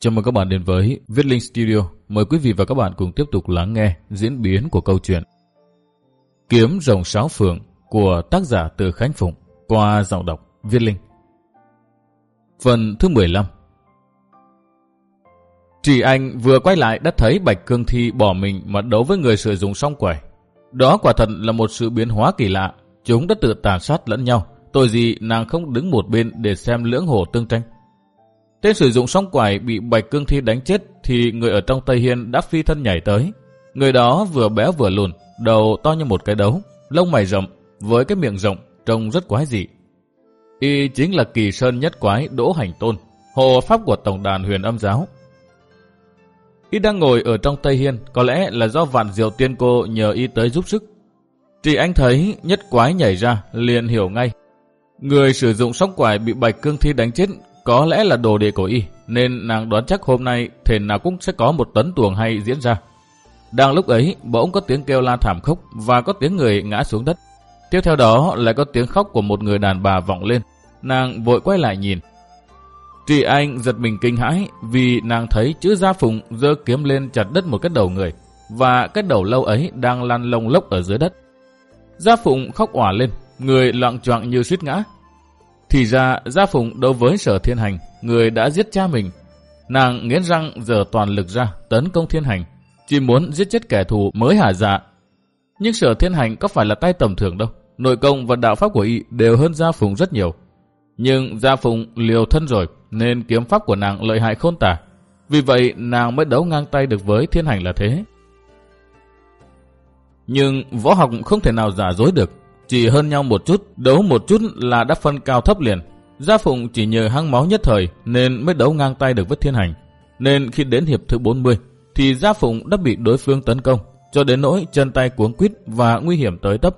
Chào mừng các bạn đến với Viết Linh Studio. Mời quý vị và các bạn cùng tiếp tục lắng nghe diễn biến của câu chuyện Kiếm rồng sáu phượng của tác giả từ Khánh Phụng qua giọng đọc Viết Linh. Phần thứ 15 Trì Anh vừa quay lại đã thấy Bạch Cương Thi bỏ mình mà đấu với người sử dụng song quẩy. Đó quả thật là một sự biến hóa kỳ lạ. Chúng đã tự tàn sát lẫn nhau. Tội gì nàng không đứng một bên để xem lưỡng hổ tương tranh. Tên sử dụng song quải bị Bạch Cương Thi đánh chết thì người ở trong Tây Hiên đã phi thân nhảy tới. Người đó vừa béo vừa lùn, đầu to như một cái đấu, lông mày rậm, với cái miệng rộng, trông rất quái dị. Y chính là kỳ sơn nhất quái Đỗ Hành Tôn, hộ pháp của Tổng đàn huyền âm giáo. Y đang ngồi ở trong Tây Hiên, có lẽ là do vạn diệu tiên cô nhờ Y tới giúp sức. Chỉ anh thấy nhất quái nhảy ra, liền hiểu ngay. Người sử dụng sóc quải bị Bạch Cương Thi đánh chết có lẽ là đồ đệ của y, nên nàng đoán chắc hôm nay thể nào cũng sẽ có một tấn tuồng hay diễn ra. Đang lúc ấy, bỗng có tiếng kêu la thảm khốc và có tiếng người ngã xuống đất. Tiếp theo đó lại có tiếng khóc của một người đàn bà vọng lên. Nàng vội quay lại nhìn. Chị Anh giật mình kinh hãi vì nàng thấy chữ Gia Phùng dơ kiếm lên chặt đất một cái đầu người và cái đầu lâu ấy đang lăn lông lốc ở dưới đất. Gia Phụng khóc òa lên, người loạn choạng như suýt ngã. Thì ra Gia Phụng đối với sở thiên hành, người đã giết cha mình. Nàng nghiến răng giờ toàn lực ra tấn công thiên hành, chỉ muốn giết chết kẻ thù mới hả dạ. Nhưng sở thiên hành có phải là tay tầm thường đâu. Nội công và đạo pháp của y đều hơn Gia Phụng rất nhiều. Nhưng Gia Phụng liều thân rồi nên kiếm pháp của nàng lợi hại khôn tả. Vì vậy nàng mới đấu ngang tay được với thiên hành là thế. Nhưng võ học không thể nào giả dối được. Chỉ hơn nhau một chút, đấu một chút là đã phân cao thấp liền. Gia Phụng chỉ nhờ hăng máu nhất thời nên mới đấu ngang tay được với thiên hành. Nên khi đến hiệp thứ 40 thì Gia Phụng đã bị đối phương tấn công cho đến nỗi chân tay cuống quýt và nguy hiểm tới tấp.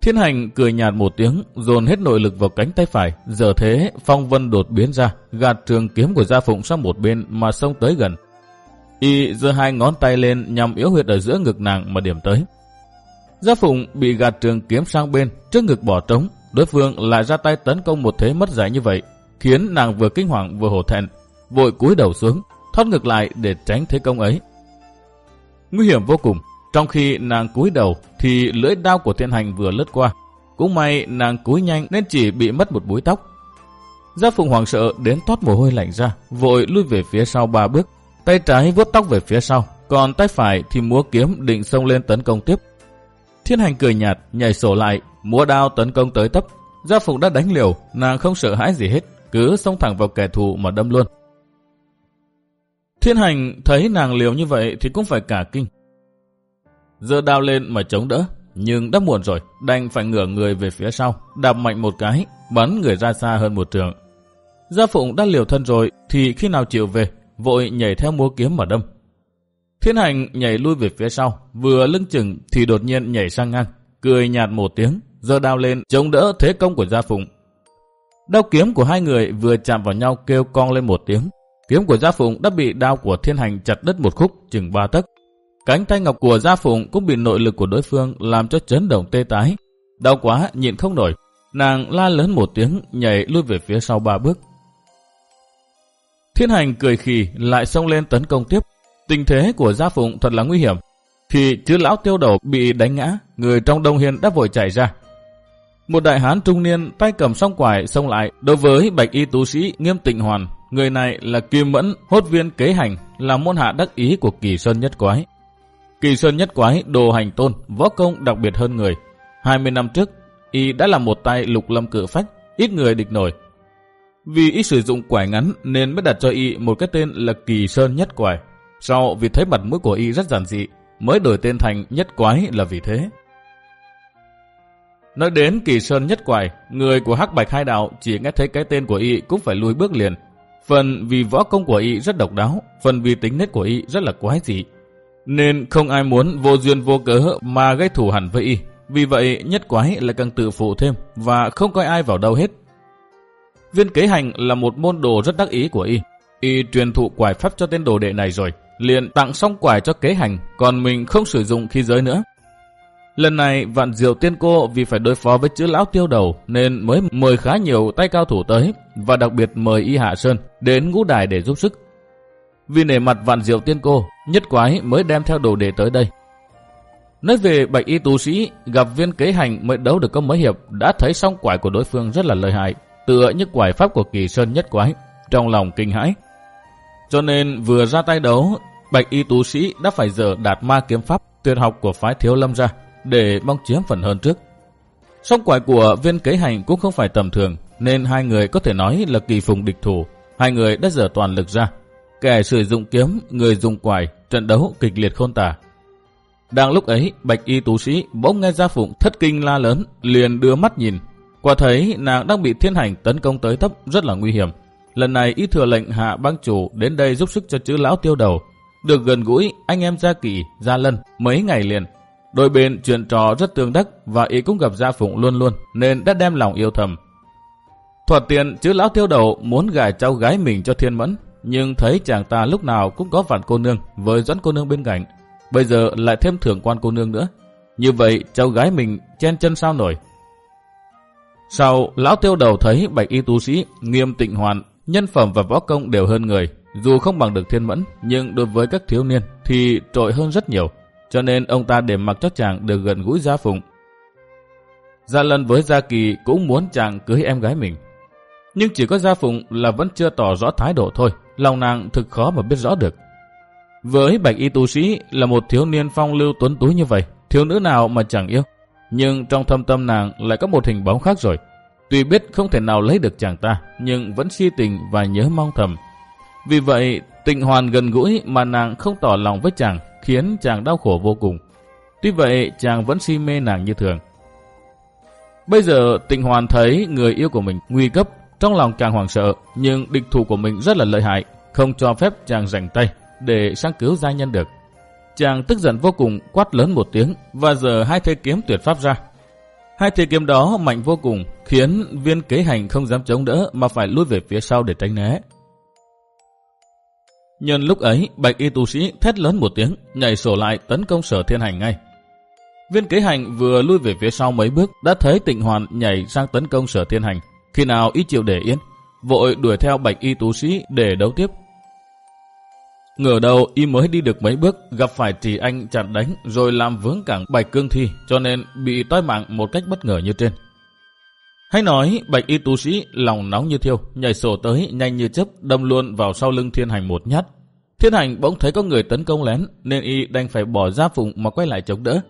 Thiên hành cười nhạt một tiếng, dồn hết nội lực vào cánh tay phải. Giờ thế, phong vân đột biến ra, gạt trường kiếm của Gia Phụng sang một bên mà xông tới gần. Y giơ hai ngón tay lên nhằm yếu huyệt ở giữa ngực nàng mà điểm tới. Gia Phụng bị gạt trường kiếm sang bên, trước ngực bỏ trống, đối phương lại ra tay tấn công một thế mất giải như vậy, khiến nàng vừa kinh hoàng vừa hổ thẹn, vội cúi đầu xuống, thoát ngược lại để tránh thế công ấy. Nguy hiểm vô cùng, trong khi nàng cúi đầu thì lưỡi đao của thiên hành vừa lướt qua. Cũng may nàng cúi nhanh nên chỉ bị mất một búi tóc. Gia Phụng hoàng sợ đến toát mồ hôi lạnh ra, vội lui về phía sau ba bước, tay trái vuốt tóc về phía sau, còn tay phải thì múa kiếm định xông lên tấn công tiếp. Thiên hành cười nhạt, nhảy sổ lại, múa đao tấn công tới tấp. Gia Phụng đã đánh liều, nàng không sợ hãi gì hết, cứ xông thẳng vào kẻ thù mà đâm luôn. Thiên hành thấy nàng liều như vậy thì cũng phải cả kinh. Giờ đao lên mà chống đỡ, nhưng đã muộn rồi, đành phải ngửa người về phía sau, đạp mạnh một cái, bắn người ra xa hơn một trường. Gia Phụng đã liều thân rồi, thì khi nào chịu về, vội nhảy theo múa kiếm mà đâm. Thiên hành nhảy lui về phía sau, vừa lưng chừng thì đột nhiên nhảy sang ngang, cười nhạt một tiếng, giơ đao lên chống đỡ thế công của Gia Phụng. Đao kiếm của hai người vừa chạm vào nhau kêu cong lên một tiếng. Kiếm của Gia Phụng đã bị đao của thiên hành chặt đứt một khúc chừng ba tấc. Cánh tay ngọc của Gia Phụng cũng bị nội lực của đối phương làm cho chấn động tê tái. Đau quá nhịn không nổi, nàng la lớn một tiếng nhảy lui về phía sau ba bước. Thiên hành cười khì lại xông lên tấn công tiếp. Tình thế của Gia Phụng thật là nguy hiểm. Thì chứ lão tiêu đầu bị đánh ngã, người trong đông hiên đã vội chạy ra. Một đại hán trung niên tay cầm song quải xông lại đối với bạch y tú sĩ nghiêm tịnh hoàn. Người này là Kim Mẫn, hốt viên kế hành, là môn hạ đắc ý của kỳ sơn nhất quái. Kỳ sơn nhất quái đồ hành tôn, võ công đặc biệt hơn người. 20 năm trước, y đã là một tay lục lâm cự phách, ít người địch nổi. Vì ít sử dụng quải ngắn nên mới đặt cho y một cái tên là kỳ sơn nhất quải. Sau vì thấy mặt mũi của y rất giản dị, mới đổi tên thành nhất quái là vì thế. Nói đến kỳ sơn nhất quài, người của hắc bạch hai đạo chỉ nghe thấy cái tên của y cũng phải lùi bước liền. Phần vì võ công của y rất độc đáo, phần vì tính nết của y rất là quái dị. Nên không ai muốn vô duyên vô cớ mà gây thủ hẳn với y. Vì vậy nhất quái lại càng tự phụ thêm và không coi ai vào đâu hết. Viên kế hành là một môn đồ rất đắc ý của y. Y truyền thụ quải pháp cho tên đồ đệ này rồi liền tặng xong quải cho kế hành, còn mình không sử dụng khi giới nữa. Lần này vạn diệu tiên cô vì phải đối phó với chữ lão tiêu đầu nên mới mời khá nhiều tay cao thủ tới và đặc biệt mời Y Hạ Sơn đến ngũ đài để giúp sức. Vì nể mặt vạn diệu tiên cô, nhất quái mới đem theo đồ đệ tới đây. Nói về bạch y tu sĩ, gặp viên kế hành mới đấu được có mấy hiệp đã thấy song quải của đối phương rất là lợi hại, tựa như quải pháp của kỳ sơn nhất quái, trong lòng kinh hãi. Cho nên vừa ra tay đấu, bạch y tú sĩ đã phải dở đạt ma kiếm pháp tuyệt học của phái thiếu lâm ra để mong chiếm phần hơn trước. Song quải của viên kế hành cũng không phải tầm thường, nên hai người có thể nói là kỳ phùng địch thủ. Hai người đã dở toàn lực ra. Kẻ sử dụng kiếm, người dùng quải, trận đấu kịch liệt khôn tả. Đang lúc ấy, bạch y tú sĩ bỗng nghe gia phụng thất kinh la lớn, liền đưa mắt nhìn. Quả thấy nàng đang bị thiên hành tấn công tới tấp rất là nguy hiểm. Lần này y thừa lệnh hạ bang chủ đến đây giúp sức cho chữ lão tiêu đầu. Được gần gũi anh em Gia Kỳ, Gia Lân mấy ngày liền. Đôi bên chuyện trò rất tương đắc và y cũng gặp Gia Phụng luôn luôn nên đã đem lòng yêu thầm. thuật tiền chữ lão tiêu đầu muốn gài cháu gái mình cho thiên mẫn nhưng thấy chàng ta lúc nào cũng có vạn cô nương với dẫn cô nương bên cạnh. Bây giờ lại thêm thưởng quan cô nương nữa. Như vậy cháu gái mình chen chân sao nổi. Sau, lão tiêu đầu thấy bạch y tu sĩ, nghiêm tịnh hoàn, nhân phẩm và võ công đều hơn người. Dù không bằng được thiên mẫn, nhưng đối với các thiếu niên thì trội hơn rất nhiều. Cho nên ông ta để mặc cho chàng được gần gũi gia phụng. Gia lần với Gia Kỳ cũng muốn chàng cưới em gái mình. Nhưng chỉ có Gia Phụng là vẫn chưa tỏ rõ thái độ thôi. Lòng nàng thực khó mà biết rõ được. Với bạch y tu sĩ là một thiếu niên phong lưu tuấn túi như vậy, thiếu nữ nào mà chẳng yêu. Nhưng trong thâm tâm nàng lại có một hình bóng khác rồi. Tuy biết không thể nào lấy được chàng ta, nhưng vẫn si tình và nhớ mong thầm. Vì vậy, tình hoàn gần gũi mà nàng không tỏ lòng với chàng, khiến chàng đau khổ vô cùng. Tuy vậy, chàng vẫn si mê nàng như thường. Bây giờ, tình hoàn thấy người yêu của mình nguy cấp, trong lòng chàng hoảng sợ, nhưng địch thủ của mình rất là lợi hại, không cho phép chàng rảnh tay để sáng cứu gia nhân được. Chàng tức giận vô cùng quát lớn một tiếng và giờ hai thế kiếm tuyệt pháp ra. Hai thế kiếm đó mạnh vô cùng khiến viên kế hành không dám chống đỡ mà phải lùi về phía sau để tránh né. Nhân lúc ấy, bạch y tu sĩ thét lớn một tiếng, nhảy sổ lại tấn công sở thiên hành ngay. Viên kế hành vừa lui về phía sau mấy bước đã thấy tịnh hoàn nhảy sang tấn công sở thiên hành. Khi nào ý chịu để yên, vội đuổi theo bạch y tu sĩ để đấu tiếp ngửa đầu y mới đi được mấy bước gặp phải trì anh chặn đánh rồi làm vướng cẳng bạch cương thi cho nên bị toi mạng một cách bất ngờ như trên. Hay nói bạch y tu sĩ lòng nóng như thiêu nhảy sổ tới nhanh như chớp đâm luôn vào sau lưng thiên hành một nhát. Thiên hành bỗng thấy có người tấn công lén nên y đành phải bỏ ra phụng mà quay lại chống đỡ.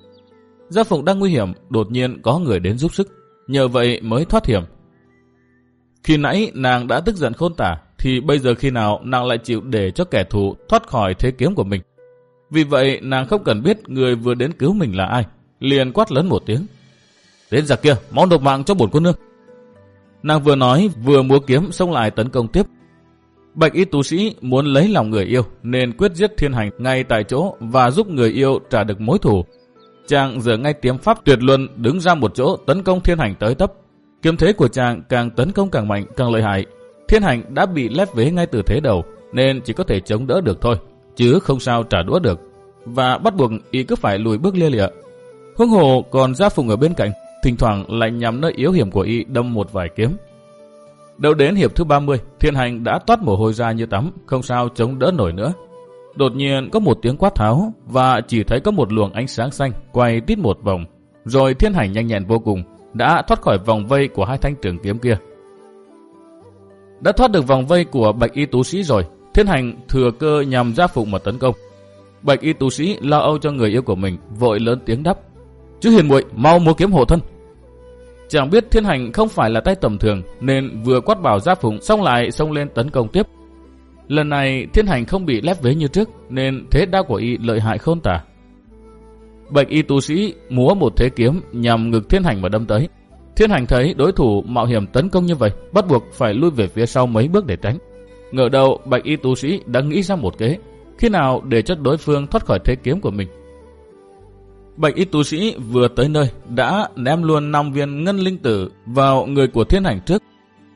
Gia Phụng đang nguy hiểm, đột nhiên có người đến giúp sức, nhờ vậy mới thoát hiểm. Khi nãy nàng đã tức giận khôn tả, thì bây giờ khi nào nàng lại chịu để cho kẻ thù thoát khỏi thế kiếm của mình. Vì vậy nàng không cần biết người vừa đến cứu mình là ai, liền quát lớn một tiếng. Đến giặc kia, mau độc mạng cho bổn cô nương. Nàng vừa nói vừa múa kiếm xông lại tấn công tiếp. Bạch y tu sĩ muốn lấy lòng người yêu nên quyết giết thiên hành ngay tại chỗ và giúp người yêu trả được mối thù. Chàng giờ ngay tiếm pháp tuyệt luân đứng ra một chỗ tấn công thiên hành tới tấp. Kiếm thế của chàng càng tấn công càng mạnh, càng lợi hại. Thiên hành đã bị lép vế ngay từ thế đầu, nên chỉ có thể chống đỡ được thôi, chứ không sao trả đũa được. Và bắt buộc y cứ phải lùi bước lia lịa. Hương hồ còn gia phùng ở bên cạnh, thỉnh thoảng lại nhắm nơi yếu hiểm của y đâm một vài kiếm. Đầu đến hiệp thứ 30, thiên hành đã toát mồ hôi ra như tắm, không sao chống đỡ nổi nữa. Đột nhiên có một tiếng quát tháo và chỉ thấy có một luồng ánh sáng xanh quay tít một vòng. Rồi thiên hành nhanh nhẹn vô cùng, đã thoát khỏi vòng vây của hai thanh trường kiếm kia. Đã thoát được vòng vây của bạch y tú sĩ rồi, thiên hành thừa cơ nhằm ra phụng mà tấn công. Bạch y tú sĩ lo âu cho người yêu của mình, vội lớn tiếng đáp. Chứ hiền muội mau mua kiếm hộ thân. Chẳng biết thiên hành không phải là tay tầm thường, nên vừa quát bảo gia phụng xong lại xông lên tấn công tiếp. Lần này thiên hành không bị lép vế như trước, nên thế đao của y lợi hại khôn tả. Bạch y tú sĩ múa một thế kiếm nhằm ngực thiên hành mà đâm tới. Thiên hành thấy đối thủ mạo hiểm tấn công như vậy, bắt buộc phải lui về phía sau mấy bước để tránh. Ngờ đầu bạch y tu sĩ đã nghĩ ra một kế, khi nào để cho đối phương thoát khỏi thế kiếm của mình. Bạch y tu sĩ vừa tới nơi đã ném luôn 5 viên ngân linh tử vào người của thiên hành trước.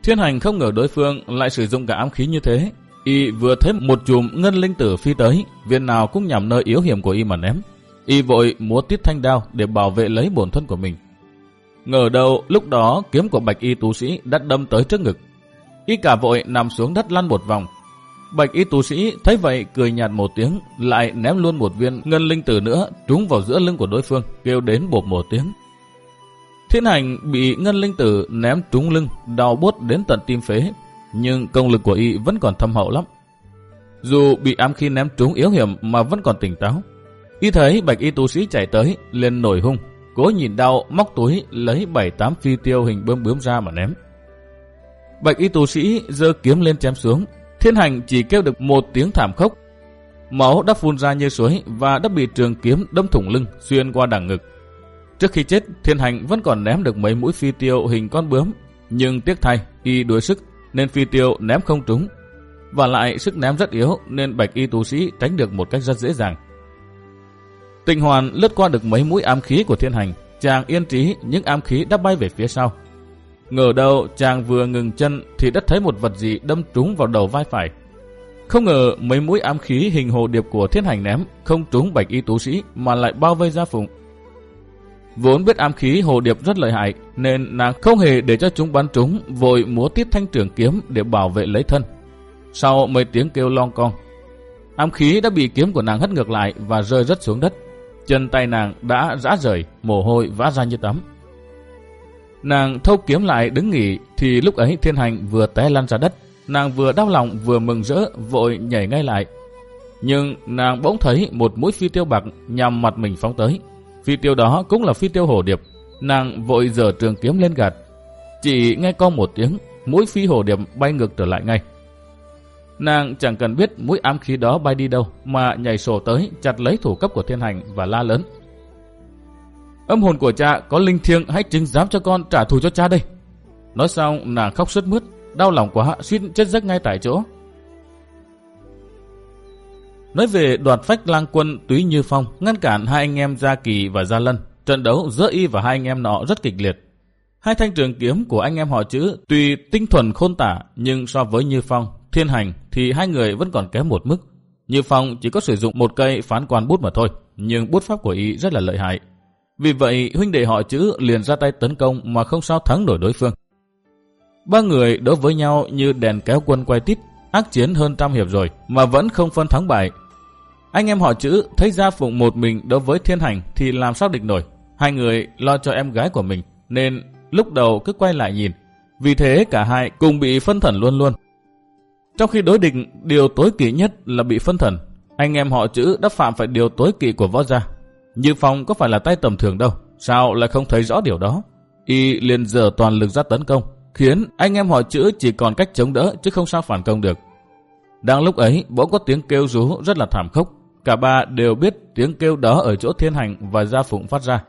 Thiên hành không ngờ đối phương lại sử dụng cả ám khí như thế. Y vừa thấy một chùm ngân linh tử phi tới, viên nào cũng nhằm nơi yếu hiểm của y mà ném. Y vội múa tiết thanh đao để bảo vệ lấy bổn thân của mình. Ngờ đâu lúc đó kiếm của bạch y tu sĩ đã đâm tới trước ngực. Y cả vội nằm xuống đất lăn một vòng. Bạch y tu sĩ thấy vậy cười nhạt một tiếng, lại ném luôn một viên ngân linh tử nữa trúng vào giữa lưng của đối phương, kêu đến bột một tiếng. Thiên hành bị ngân linh tử ném trúng lưng, đau bút đến tận tim phế, nhưng công lực của y vẫn còn thâm hậu lắm. Dù bị ám khí ném trúng yếu hiểm mà vẫn còn tỉnh táo. Y thấy bạch y tu sĩ chạy tới, lên nổi hung, cố nhìn đau móc túi lấy bảy tám phi tiêu hình bơm bướm ra mà ném. Bạch y tù sĩ giơ kiếm lên chém xuống, thiên hành chỉ kêu được một tiếng thảm khốc. Máu đã phun ra như suối và đã bị trường kiếm đâm thủng lưng xuyên qua đằng ngực. Trước khi chết, thiên hành vẫn còn ném được mấy mũi phi tiêu hình con bướm, nhưng tiếc thay, y đuối sức nên phi tiêu ném không trúng. Và lại sức ném rất yếu nên bạch y tù sĩ tránh được một cách rất dễ dàng. Tình hoàn lướt qua được mấy mũi ám khí của thiên hành, chàng yên trí những ám khí đã bay về phía sau. Ngờ đâu chàng vừa ngừng chân thì đã thấy một vật gì đâm trúng vào đầu vai phải. Không ngờ mấy mũi ám khí hình hồ điệp của thiên hành ném không trúng bạch y tú sĩ mà lại bao vây ra phụng. Vốn biết ám khí hồ điệp rất lợi hại nên nàng không hề để cho chúng bắn trúng vội múa tiết thanh trường kiếm để bảo vệ lấy thân. Sau mấy tiếng kêu long con, ám khí đã bị kiếm của nàng hất ngược lại và rơi rất xuống đất. Chân tay nàng đã rã rời, mồ hôi vã ra như tắm. Nàng thâu kiếm lại đứng nghỉ thì lúc ấy thiên hành vừa té lăn ra đất. Nàng vừa đau lòng vừa mừng rỡ vội nhảy ngay lại. Nhưng nàng bỗng thấy một mũi phi tiêu bạc nhằm mặt mình phóng tới. Phi tiêu đó cũng là phi tiêu hổ điệp. Nàng vội dở trường kiếm lên gạt. Chỉ nghe con một tiếng, mũi phi hổ điệp bay ngược trở lại ngay. Nàng chẳng cần biết mũi ám khí đó bay đi đâu mà nhảy sổ tới chặt lấy thủ cấp của thiên hành và la lớn. Âm hồn của cha có linh thiêng hãy chứng giám cho con trả thù cho cha đây. Nói xong nàng khóc sướt mướt, đau lòng quá suýt chết giấc ngay tại chỗ. Nói về đoạt phách lang quân Túy Như Phong ngăn cản hai anh em Gia Kỳ và Gia Lân. Trận đấu giữa y và hai anh em nọ rất kịch liệt. Hai thanh trường kiếm của anh em họ chữ tuy tinh thuần khôn tả nhưng so với Như Phong, Thiên Hành thì hai người vẫn còn kém một mức. Như Phong chỉ có sử dụng một cây phán quan bút mà thôi, nhưng bút pháp của y rất là lợi hại. Vì vậy huynh đệ họ chữ liền ra tay tấn công mà không sao thắng nổi đối phương. Ba người đối với nhau như đèn kéo quân quay tít, ác chiến hơn trăm hiệp rồi mà vẫn không phân thắng bại. Anh em họ chữ thấy gia phụng một mình đối với thiên hành thì làm sao địch nổi. Hai người lo cho em gái của mình nên lúc đầu cứ quay lại nhìn. Vì thế cả hai cùng bị phân thần luôn luôn. Trong khi đối địch, điều tối kỵ nhất là bị phân thần. Anh em họ chữ đã phạm phải điều tối kỵ của võ gia. Như Phong có phải là tay tầm thường đâu, sao lại không thấy rõ điều đó? Y liền dở toàn lực ra tấn công, khiến anh em họ chữ chỉ còn cách chống đỡ chứ không sao phản công được. Đang lúc ấy, bỗng có tiếng kêu rú rất là thảm khốc. Cả ba đều biết tiếng kêu đó ở chỗ thiên hành và gia phụng phát ra.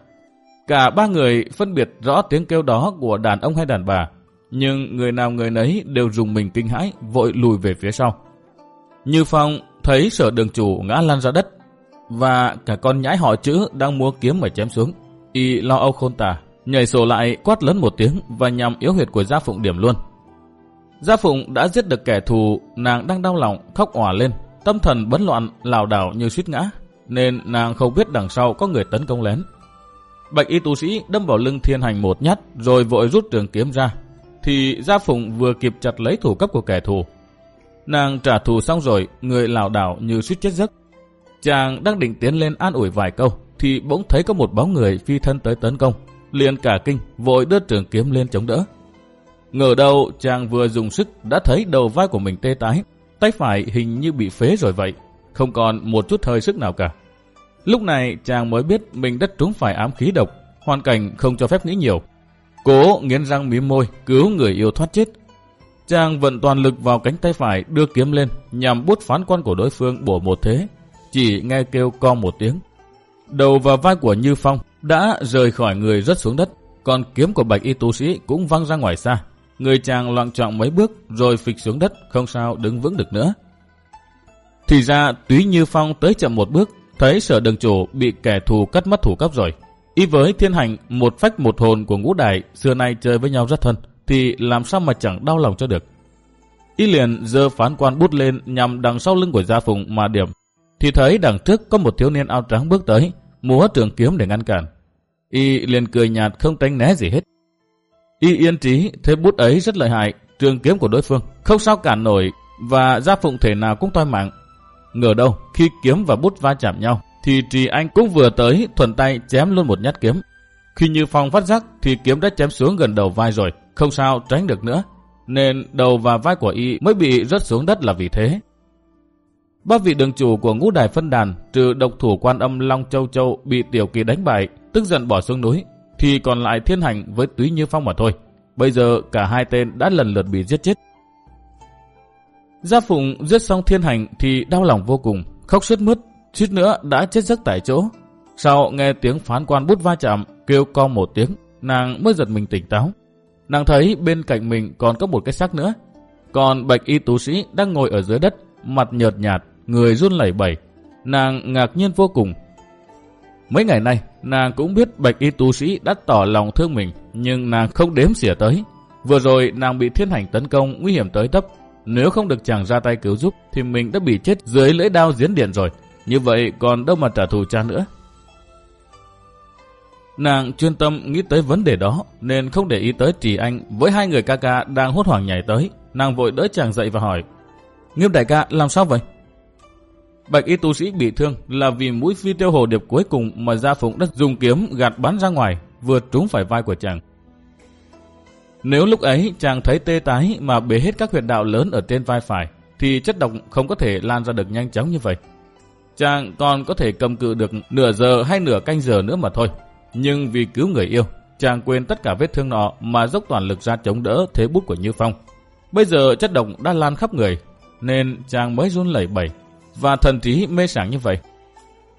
Cả ba người phân biệt rõ tiếng kêu đó của đàn ông hay đàn bà, nhưng người nào người nấy đều dùng mình kinh hãi, vội lùi về phía sau. Như Phong thấy sở đường chủ ngã lăn ra đất, và cả con nhãi họ chữ đang mua kiếm mà chém xuống. Y lo âu khôn tả, nhảy sổ lại quát lớn một tiếng và nhằm yếu huyệt của Gia Phụng điểm luôn. Gia Phụng đã giết được kẻ thù, nàng đang đau lòng, khóc òa lên, tâm thần bấn loạn, lảo đảo như suýt ngã, nên nàng không biết đằng sau có người tấn công lén. Bạch y tu sĩ đâm vào lưng thiên hành một nhát rồi vội rút trường kiếm ra, thì Gia Phụng vừa kịp chặt lấy thủ cấp của kẻ thù. Nàng trả thù xong rồi, người lảo đảo như suýt chết giấc, Chàng đang định tiến lên an ủi vài câu, thì bỗng thấy có một bóng người phi thân tới tấn công. liền cả kinh, vội đưa trường kiếm lên chống đỡ. Ngờ đâu chàng vừa dùng sức đã thấy đầu vai của mình tê tái, tay phải hình như bị phế rồi vậy, không còn một chút hơi sức nào cả. Lúc này chàng mới biết mình đất trúng phải ám khí độc, hoàn cảnh không cho phép nghĩ nhiều. Cố nghiến răng mím môi, cứu người yêu thoát chết. Chàng vận toàn lực vào cánh tay phải đưa kiếm lên nhằm bút phán quan của đối phương bổ một thế, chỉ nghe kêu con một tiếng. Đầu và vai của Như Phong đã rời khỏi người rất xuống đất, còn kiếm của bạch y tu sĩ cũng văng ra ngoài xa. Người chàng loạn trọng mấy bước rồi phịch xuống đất, không sao đứng vững được nữa. Thì ra túy Như Phong tới chậm một bước, thấy sở đường chủ bị kẻ thù cắt mất thủ cấp rồi. Y với thiên hành một phách một hồn của ngũ đại xưa nay chơi với nhau rất thân, thì làm sao mà chẳng đau lòng cho được. Y liền giơ phán quan bút lên nhằm đằng sau lưng của Gia Phùng mà điểm thì thấy đằng trước có một thiếu niên áo trắng bước tới, múa trường kiếm để ngăn cản. Y liền cười nhạt không tránh né gì hết. Y yên trí thấy bút ấy rất lợi hại, trường kiếm của đối phương không sao cản nổi và gia phụng thể nào cũng toi mạng. Ngờ đâu khi kiếm và bút va chạm nhau thì Trì Anh cũng vừa tới thuần tay chém luôn một nhát kiếm. Khi Như Phong phát giác thì kiếm đã chém xuống gần đầu vai rồi, không sao tránh được nữa. Nên đầu và vai của y mới bị rớt xuống đất là vì thế. Ba vị đường chủ của ngũ đài phân đàn trừ độc thủ quan âm Long Châu Châu bị tiểu kỳ đánh bại, tức giận bỏ xuống núi, thì còn lại thiên hành với túy như phong mà thôi. Bây giờ cả hai tên đã lần lượt bị giết chết. Gia Phụng giết xong thiên hành thì đau lòng vô cùng, khóc sướt mướt, suýt nữa đã chết giấc tại chỗ. Sau nghe tiếng phán quan bút va chạm, kêu con một tiếng, nàng mới giật mình tỉnh táo. Nàng thấy bên cạnh mình còn có một cái xác nữa. Còn bạch y tú sĩ đang ngồi ở dưới đất, mặt nhợt nhạt, người run lẩy bẩy. Nàng ngạc nhiên vô cùng. Mấy ngày nay, nàng cũng biết bạch y tu sĩ đã tỏ lòng thương mình, nhưng nàng không đếm xỉa tới. Vừa rồi nàng bị thiên hành tấn công nguy hiểm tới tấp. Nếu không được chàng ra tay cứu giúp thì mình đã bị chết dưới lưỡi đao diễn điện rồi. Như vậy còn đâu mà trả thù cha nữa. Nàng chuyên tâm nghĩ tới vấn đề đó nên không để ý tới Trì Anh với hai người ca ca đang hốt hoảng nhảy tới. Nàng vội đỡ chàng dậy và hỏi Nghiêm đại ca làm sao vậy? Bạch y tu sĩ bị thương là vì mũi phi tiêu hồ điệp cuối cùng mà Gia Phụng đã dùng kiếm gạt bắn ra ngoài, vừa trúng phải vai của chàng. Nếu lúc ấy chàng thấy tê tái mà bế hết các huyệt đạo lớn ở trên vai phải, thì chất độc không có thể lan ra được nhanh chóng như vậy. Chàng còn có thể cầm cự được nửa giờ hay nửa canh giờ nữa mà thôi. Nhưng vì cứu người yêu, chàng quên tất cả vết thương nọ mà dốc toàn lực ra chống đỡ thế bút của Như Phong. Bây giờ chất độc đã lan khắp người, nên chàng mới run lẩy bẩy và thần trí mê sảng như vậy.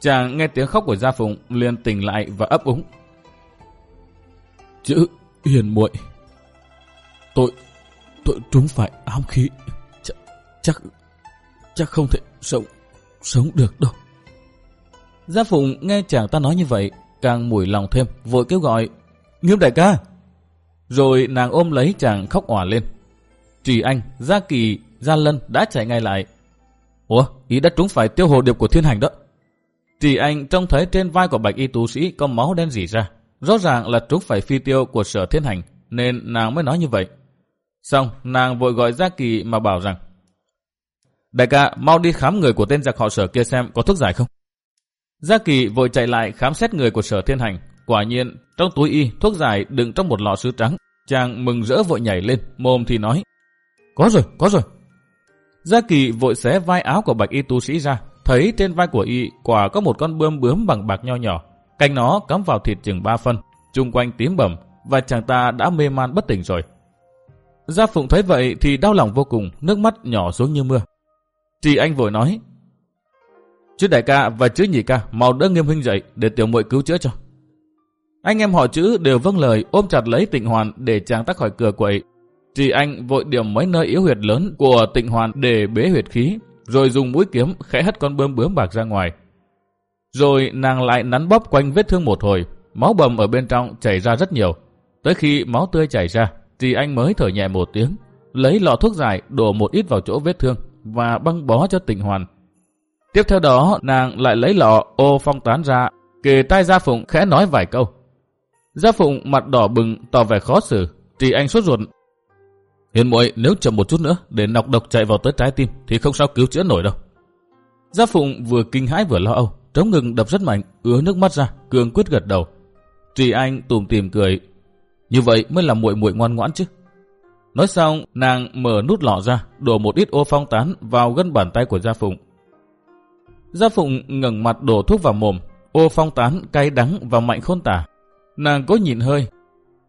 Chàng nghe tiếng khóc của Gia Phụng liền tỉnh lại và ấp úng. Chữ hiền muội Tôi, tôi trúng phải ám khí. Ch chắc, chắc không thể sống, sống được đâu. Gia Phụng nghe chàng ta nói như vậy, càng mùi lòng thêm, vội kêu gọi, Nghiêm đại ca! Rồi nàng ôm lấy chàng khóc òa lên. Trì Anh, Gia Kỳ, Gia Lân đã chạy ngay lại. Ủa, ý đã trúng phải tiêu hồ điệp của thiên hành đó. Trì Anh trông thấy trên vai của bạch y tú sĩ có máu đen rỉ ra. Rõ ràng là trúng phải phi tiêu của sở thiên hành, nên nàng mới nói như vậy. Xong, nàng vội gọi Gia Kỳ mà bảo rằng Đại ca, mau đi khám người của tên giặc họ sở kia xem có thuốc giải không. Gia Kỳ vội chạy lại khám xét người của sở thiên hành. Quả nhiên, trong túi y, thuốc giải đựng trong một lọ sứ trắng. Chàng mừng rỡ vội nhảy lên, mồm thì nói Có rồi, có rồi. Gia Kỳ vội xé vai áo của bạch y tu sĩ ra, thấy trên vai của y quả có một con bươm bướm bằng bạc nho nhỏ. Cành nó cắm vào thịt chừng ba phân, chung quanh tím bầm, và chàng ta đã mê man bất tỉnh rồi. Gia Phụng thấy vậy thì đau lòng vô cùng, nước mắt nhỏ xuống như mưa. Chị anh vội nói, Chứ đại ca và chứ nhị ca mau đỡ nghiêm huynh dậy để tiểu muội cứu chữa cho. Anh em họ chữ đều vâng lời ôm chặt lấy tịnh hoàn để chàng tắt khỏi cửa quậy. Chị anh vội điểm mấy nơi yếu huyệt lớn của tịnh hoàn để bế huyệt khí, rồi dùng mũi kiếm khẽ hất con bơm bướm bạc ra ngoài. Rồi nàng lại nắn bóp quanh vết thương một hồi, máu bầm ở bên trong chảy ra rất nhiều. Tới khi máu tươi chảy ra, thì anh mới thở nhẹ một tiếng, lấy lọ thuốc giải đổ một ít vào chỗ vết thương và băng bó cho tỉnh hoàn. Tiếp theo đó, nàng lại lấy lọ ô phong tán ra, kề tai Gia Phụng khẽ nói vài câu. Gia Phụng mặt đỏ bừng tỏ vẻ khó xử, thì anh sốt ruột. Hiền muội nếu chậm một chút nữa để nọc độc chạy vào tới trái tim thì không sao cứu chữa nổi đâu. Gia Phụng vừa kinh hãi vừa lo âu, trống ngừng đập rất mạnh, ứa nước mắt ra, cường quyết gật đầu. Trì Anh tùm tìm cười, như vậy mới là muội muội ngoan ngoãn chứ. Nói xong, nàng mở nút lọ ra, đổ một ít ô phong tán vào gân bàn tay của Gia Phụng. Gia Phụng ngẩng mặt đổ thuốc vào mồm, ô phong tán cay đắng và mạnh khôn tả. Nàng cố nhịn hơi,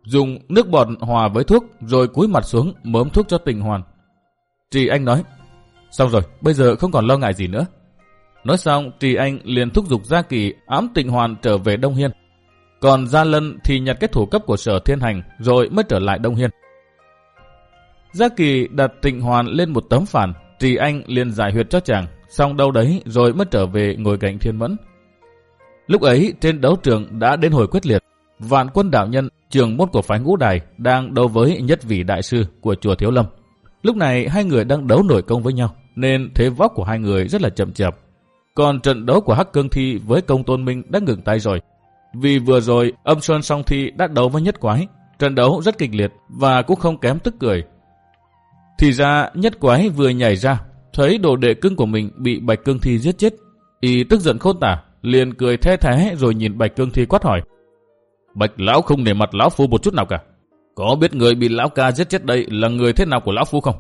dùng nước bọt hòa với thuốc rồi cúi mặt xuống mớm thuốc cho tình hoàn. Trì Anh nói, xong rồi, bây giờ không còn lo ngại gì nữa. Nói xong, Trì Anh liền thúc giục Gia Kỳ ám tịnh hoàn trở về Đông Hiên. Còn Gia Lân thì nhặt kết thủ cấp của sở thiên hành rồi mới trở lại Đông Hiên. Gia Kỳ đặt tịnh hoàn lên một tấm phản, Trì Anh liền giải huyệt cho chàng, xong đâu đấy rồi mới trở về ngồi cạnh thiên mẫn. Lúc ấy trên đấu trường đã đến hồi quyết liệt, vạn quân đạo nhân, trường môn của phái ngũ đài đang đấu với nhất vị đại sư của chùa Thiếu Lâm. Lúc này hai người đang đấu nổi công với nhau, nên thế vóc của hai người rất là chậm chạp. Còn trận đấu của Hắc Cương Thi với công tôn minh đã ngừng tay rồi. Vì vừa rồi âm xuân Song Thi đã đấu với nhất quái. Trận đấu rất kịch liệt và cũng không kém tức cười. Thì ra nhất quái vừa nhảy ra, thấy đồ đệ cưng của mình bị Bạch Cương Thi giết chết. Y tức giận khôn tả, liền cười the thế rồi nhìn Bạch Cương Thi quát hỏi. Bạch Lão không nể mặt Lão Phu một chút nào cả. Có biết người bị Lão Ca giết chết đây là người thế nào của Lão Phu không?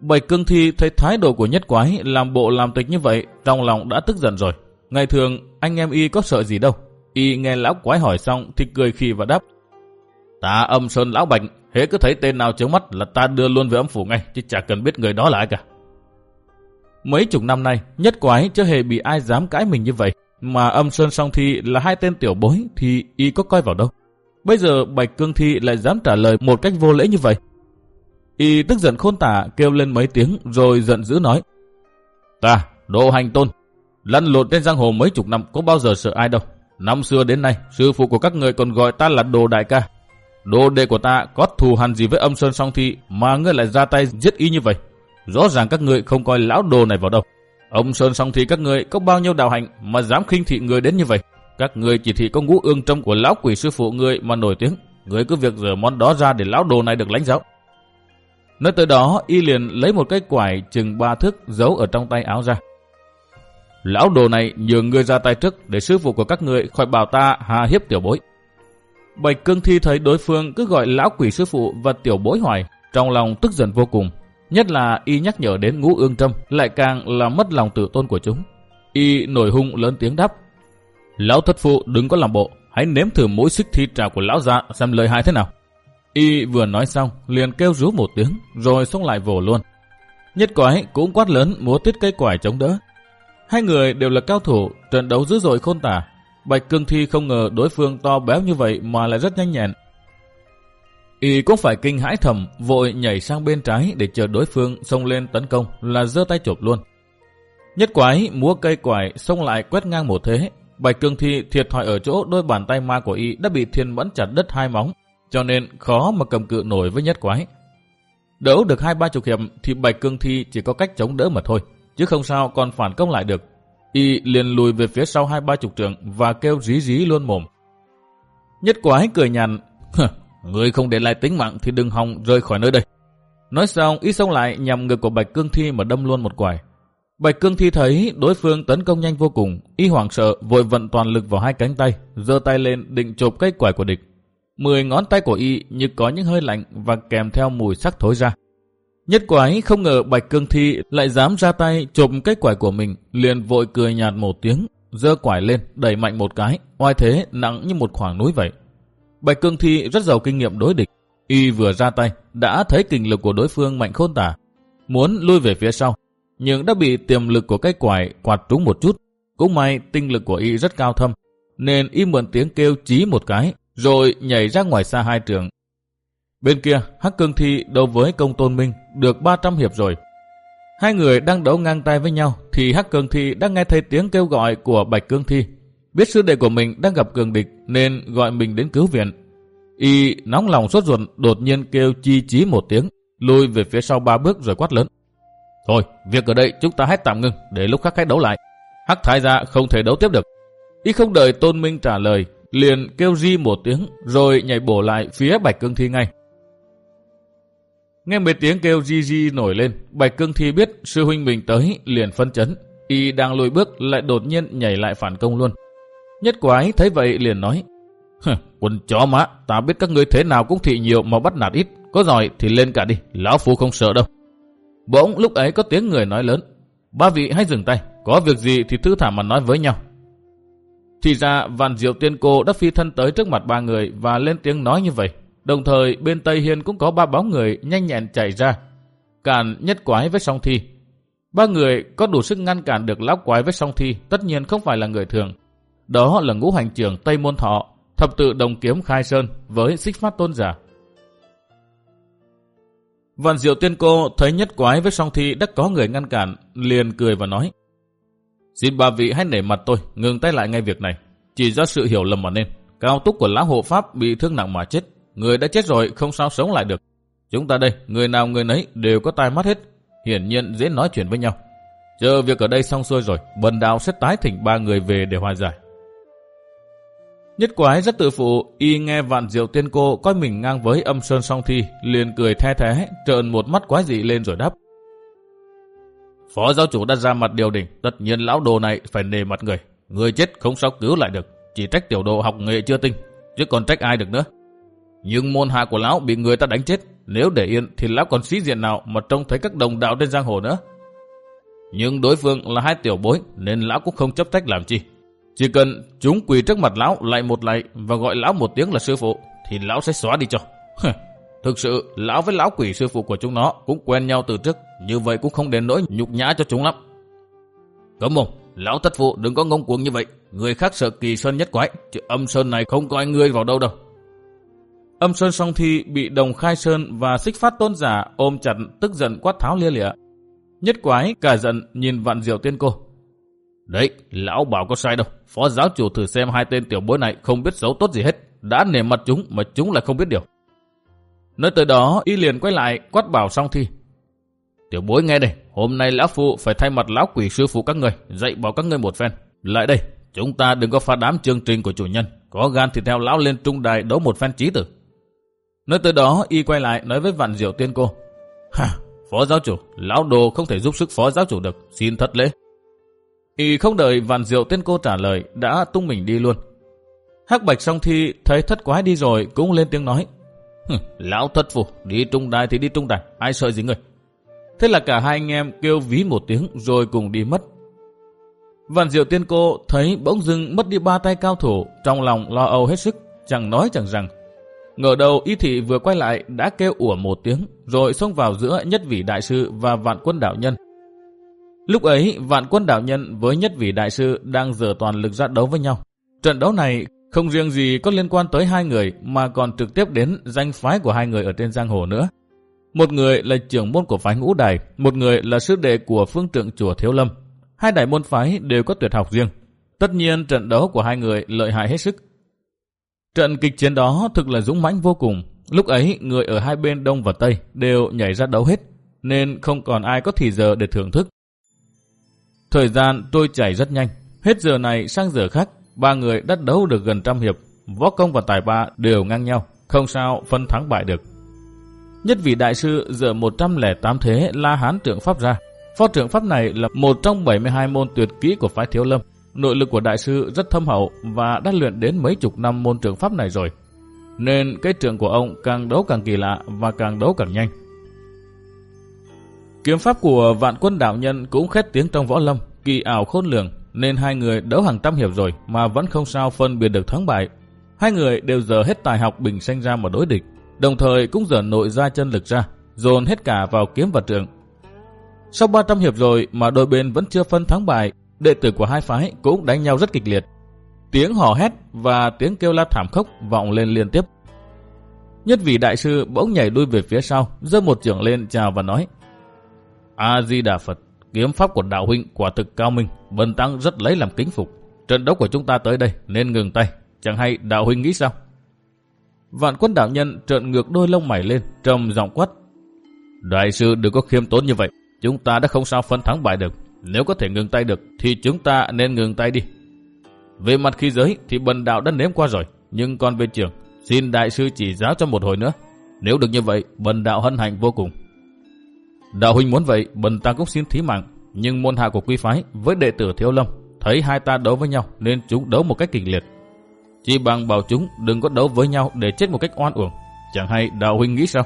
Bạch Cương Thi thấy thái độ của nhất quái làm bộ làm tịch như vậy, trong lòng đã tức giận rồi. Ngày thường, anh em y có sợ gì đâu. Y nghe lão quái hỏi xong thì cười khi và đáp. Ta âm sơn lão bạch, hễ cứ thấy tên nào trước mắt là ta đưa luôn về âm phủ ngay, chứ chả cần biết người đó là ai cả. Mấy chục năm nay, nhất quái chưa hề bị ai dám cãi mình như vậy. Mà âm sơn song thi là hai tên tiểu bối thì y có coi vào đâu. Bây giờ Bạch Cương Thi lại dám trả lời một cách vô lễ như vậy. Y tức giận khôn tả kêu lên mấy tiếng rồi giận dữ nói. Ta, đồ hành tôn, lăn lộn trên giang hồ mấy chục năm có bao giờ sợ ai đâu. Năm xưa đến nay, sư phụ của các người còn gọi ta là đồ đại ca. Đồ đệ của ta có thù hằn gì với âm sơn song thi mà ngươi lại ra tay giết y như vậy. Rõ ràng các ngươi không coi lão đồ này vào đâu. Ông Sơn song thi các ngươi có bao nhiêu đạo hạnh mà dám khinh thị người đến như vậy. Các ngươi chỉ thị có ngũ ương trong của lão quỷ sư phụ ngươi mà nổi tiếng. Người cứ việc rửa món đó ra để lão đồ này được lãnh giáo. Nói tới đó, y liền lấy một cái quải chừng ba thước giấu ở trong tay áo ra. Lão đồ này nhường ngươi ra tay trước để sư phụ của các ngươi khỏi bảo ta hà hiếp tiểu bối. Bạch cương thi thấy đối phương cứ gọi lão quỷ sư phụ và tiểu bối hoài, trong lòng tức giận vô cùng. Nhất là y nhắc nhở đến ngũ ương trâm, lại càng là mất lòng tự tôn của chúng. Y nổi hung lớn tiếng đáp. Lão thất phụ đừng có làm bộ, hãy nếm thử mỗi xích thi trà của lão già xem lời hại thế nào. Y vừa nói xong, liền kêu rú một tiếng, rồi xông lại vồ luôn. Nhất quái cũng quát lớn múa tiết cây quải chống đỡ. Hai người đều là cao thủ, trận đấu dữ dội khôn tả. Bạch Cương Thi không ngờ đối phương to béo như vậy mà lại rất nhanh nhẹn. Y cũng phải kinh hãi thầm, vội nhảy sang bên trái để chờ đối phương xông lên tấn công là giơ tay chụp luôn. Nhất quái múa cây quải xông lại quét ngang một thế. Bạch Cương Thi thiệt thòi ở chỗ đôi bàn tay ma của Y đã bị thiên mẫn chặt đứt hai móng, cho nên khó mà cầm cự nổi với nhất quái. Đấu được hai ba chục hiệp thì Bạch Cương Thi chỉ có cách chống đỡ mà thôi, chứ không sao còn phản công lại được. Y liền lùi về phía sau hai ba chục trường và kêu rí rí luôn mồm. Nhất quái cười nhàn, người không để lại tính mạng thì đừng hòng rời khỏi nơi đây. Nói xong, y xông lại nhằm ngực của Bạch Cương Thi mà đâm luôn một quải. Bạch Cương Thi thấy đối phương tấn công nhanh vô cùng, y hoảng sợ vội vận toàn lực vào hai cánh tay, giơ tay lên định chụp cái quải của địch. Mười ngón tay của y như có những hơi lạnh và kèm theo mùi sắc thối ra. Nhất quái không ngờ Bạch Cương Thi lại dám ra tay chụp cái quải của mình, liền vội cười nhạt một tiếng, giơ quải lên, đẩy mạnh một cái, oai thế nặng như một khoảng núi vậy. Bạch Cương Thi rất giàu kinh nghiệm đối địch, y vừa ra tay đã thấy kinh lực của đối phương mạnh khôn tả, muốn lui về phía sau, nhưng đã bị tiềm lực của cái quải quạt trúng một chút. Cũng may tinh lực của y rất cao thâm, nên y mượn tiếng kêu chí một cái, rồi nhảy ra ngoài xa hai trường. Bên kia, Hắc Cương Thi đấu với công tôn minh được 300 hiệp rồi. Hai người đang đấu ngang tay với nhau thì Hắc Cường Thi đã nghe thấy tiếng kêu gọi của Bạch Cương Thi. Biết sư đệ của mình đang gặp cường địch nên gọi mình đến cứu viện. Y nóng lòng sốt ruột đột nhiên kêu chi chí một tiếng, lùi về phía sau ba bước rồi quát lớn. Thôi, việc ở đây chúng ta hãy tạm ngưng để lúc khác khách đấu lại. Hắc Thái gia không thể đấu tiếp được. Y không đợi Tôn Minh trả lời, liền kêu ri một tiếng rồi nhảy bổ lại phía Bạch Cương Thi ngay. Nghe mấy tiếng kêu di di nổi lên, Bạch Cương Thi biết sư huynh mình tới liền phân chấn. Y đang lùi bước lại đột nhiên nhảy lại phản công luôn. Nhất quái thấy vậy liền nói, Quần chó má, ta biết các ngươi thế nào cũng thị nhiều mà bắt nạt ít. Có giỏi thì lên cả đi, lão phu không sợ đâu. Bỗng lúc ấy có tiếng người nói lớn. Ba vị hãy dừng tay, có việc gì thì thư thả mà nói với nhau. Thì ra Vạn Diệu Tiên Cô đã phi thân tới trước mặt ba người và lên tiếng nói như vậy. Đồng thời bên Tây Hiên cũng có ba bóng người nhanh nhẹn chạy ra. Cản nhất quái với song thi. Ba người có đủ sức ngăn cản được lão quái với song thi tất nhiên không phải là người thường. Đó là ngũ hành trưởng Tây Môn Thọ, thập tự đồng kiếm khai sơn với xích phát tôn giả. Vạn Diệu Tiên Cô thấy nhất quái với song thi đã có người ngăn cản, liền cười và nói. Xin ba vị hãy nể mặt tôi, ngừng tay lại ngay việc này. Chỉ do sự hiểu lầm mà nên. Cao túc của lão hộ pháp bị thương nặng mà chết. Người đã chết rồi, không sao sống lại được. Chúng ta đây, người nào người nấy đều có tai mắt hết. Hiển nhiên dễ nói chuyện với nhau. Chờ việc ở đây xong xuôi rồi, bần đạo sẽ tái thỉnh ba người về để hòa giải. Nhất quái rất tự phụ, y nghe vạn diệu tiên cô coi mình ngang với âm sơn song thi, liền cười the thế, trợn một mắt quái dị lên rồi đáp. Phó giáo chủ đã ra mặt điều đình, tất nhiên lão đồ này phải nề mặt người. Người chết không sao cứu lại được, chỉ trách tiểu đồ học nghệ chưa tinh, chứ còn trách ai được nữa. Nhưng môn hạ của lão bị người ta đánh chết, nếu để yên thì lão còn sĩ diện nào mà trông thấy các đồng đạo trên giang hồ nữa. Nhưng đối phương là hai tiểu bối nên lão cũng không chấp trách làm chi. Chỉ cần chúng quỳ trước mặt lão lại một lạy và gọi lão một tiếng là sư phụ thì lão sẽ xóa đi cho. Thực sự lão với lão quỷ sư phụ của chúng nó cũng quen nhau từ trước như vậy cũng không đến nỗi nhục nhã cho chúng lắm. Cấm mồm, lão thất phụ đừng có ngông cuồng như vậy. Người khác sợ kỳ sơn nhất quái, chứ âm sơn này không coi ngươi vào đâu đâu. Âm sơn song thi bị đồng khai sơn và xích phát tôn giả ôm chặt tức giận quát tháo lia lịa. Nhất quái cả giận nhìn vạn diệu tiên cô. Đấy, lão bảo có sai đâu. Phó giáo chủ thử xem hai tên tiểu bối này không biết xấu tốt gì hết. Đã nể mặt chúng mà chúng lại không biết điều. Nơi tới đó, y liền quay lại quát bảo song thi. Tiểu bối nghe đây, hôm nay lão phụ phải thay mặt lão quỷ sư phụ các người, dạy bảo các người một phen. Lại đây, chúng ta đừng có phá đám chương trình của chủ nhân. Có gan thì theo lão lên trung đài đấu một phen trí tử. Nơi tới đó, y quay lại nói với vạn diệu tiên cô. Hả, phó giáo chủ, lão đồ không thể giúp sức phó giáo chủ được, xin thất lễ. Y không đợi vạn diệu tiên cô trả lời, đã tung mình đi luôn. Hắc bạch song thi thấy thất quái đi rồi cũng lên tiếng nói. lão thất phụ, đi trung đài thì đi trung đài, ai sợ gì người. Thế là cả hai anh em kêu ví một tiếng rồi cùng đi mất. Vạn diệu tiên cô thấy bỗng dưng mất đi ba tay cao thủ, trong lòng lo âu hết sức, chẳng nói chẳng rằng. Ngờ đầu y thị vừa quay lại đã kêu ủa một tiếng, rồi xông vào giữa nhất vị đại sư và vạn quân đạo nhân. Lúc ấy, vạn quân đạo nhân với nhất vị đại sư đang dở toàn lực ra đấu với nhau. Trận đấu này không riêng gì có liên quan tới hai người mà còn trực tiếp đến danh phái của hai người ở trên giang hồ nữa. Một người là trưởng môn của phái ngũ đài, một người là sư đệ của phương trượng chùa Thiếu Lâm. Hai đại môn phái đều có tuyệt học riêng. Tất nhiên trận đấu của hai người lợi hại hết sức. Trận kịch chiến đó thực là dũng mãnh vô cùng. Lúc ấy, người ở hai bên Đông và Tây đều nhảy ra đấu hết, nên không còn ai có thì giờ để thưởng thức. Thời gian trôi chảy rất nhanh. Hết giờ này sang giờ khác, ba người đắt đấu được gần trăm hiệp. Võ công và tài ba đều ngang nhau, không sao phân thắng bại được. Nhất vị đại sư dựa 108 thế La Hán trưởng pháp ra. Phó trưởng pháp này là một trong 72 môn tuyệt kỹ của phái Thiếu Lâm. Nội lực của đại sư rất thâm hậu và đã luyện đến mấy chục năm môn trường pháp này rồi. Nên cái trường của ông càng đấu càng kỳ lạ và càng đấu càng nhanh. Kiếm pháp của vạn quân đạo nhân cũng khét tiếng trong võ lâm, kỳ ảo khôn lường, nên hai người đấu hàng trăm hiệp rồi mà vẫn không sao phân biệt được thắng bại. Hai người đều giờ hết tài học bình sanh ra mà đối địch, đồng thời cũng dở nội ra chân lực ra, dồn hết cả vào kiếm và trường. Sau 300 hiệp rồi mà đôi bên vẫn chưa phân thắng bại, đệ tử của hai phái cũng đánh nhau rất kịch liệt. Tiếng hò hét và tiếng kêu la thảm khốc vọng lên liên tiếp. Nhất vị đại sư bỗng nhảy đuôi về phía sau, giơ một trưởng lên chào và nói: A-di-đà Phật, kiếm pháp của đạo huynh quả thực cao minh, Vân Tăng rất lấy làm kính phục. Trận đấu của chúng ta tới đây nên ngừng tay, chẳng hay đạo huynh nghĩ sao? Vạn quân đạo nhân trợn ngược đôi lông mày lên, trầm giọng quát. Đại sư đừng có khiêm tốn như vậy, chúng ta đã không sao phân thắng bại được. Nếu có thể ngừng tay được thì chúng ta nên ngừng tay đi. Về mặt khí giới thì bần đạo đã nếm qua rồi, nhưng còn về trường, xin đại sư chỉ giáo cho một hồi nữa. Nếu được như vậy, bần đạo hân hạnh vô cùng. Đạo huynh muốn vậy, bần ta cũng xin thí mạng. Nhưng môn hạ của quy phái với đệ tử Thiếu Lâm thấy hai ta đấu với nhau nên chúng đấu một cách kịch liệt. Chỉ bằng bảo chúng đừng có đấu với nhau để chết một cách oan uổng. Chẳng hay đạo huynh nghĩ sao?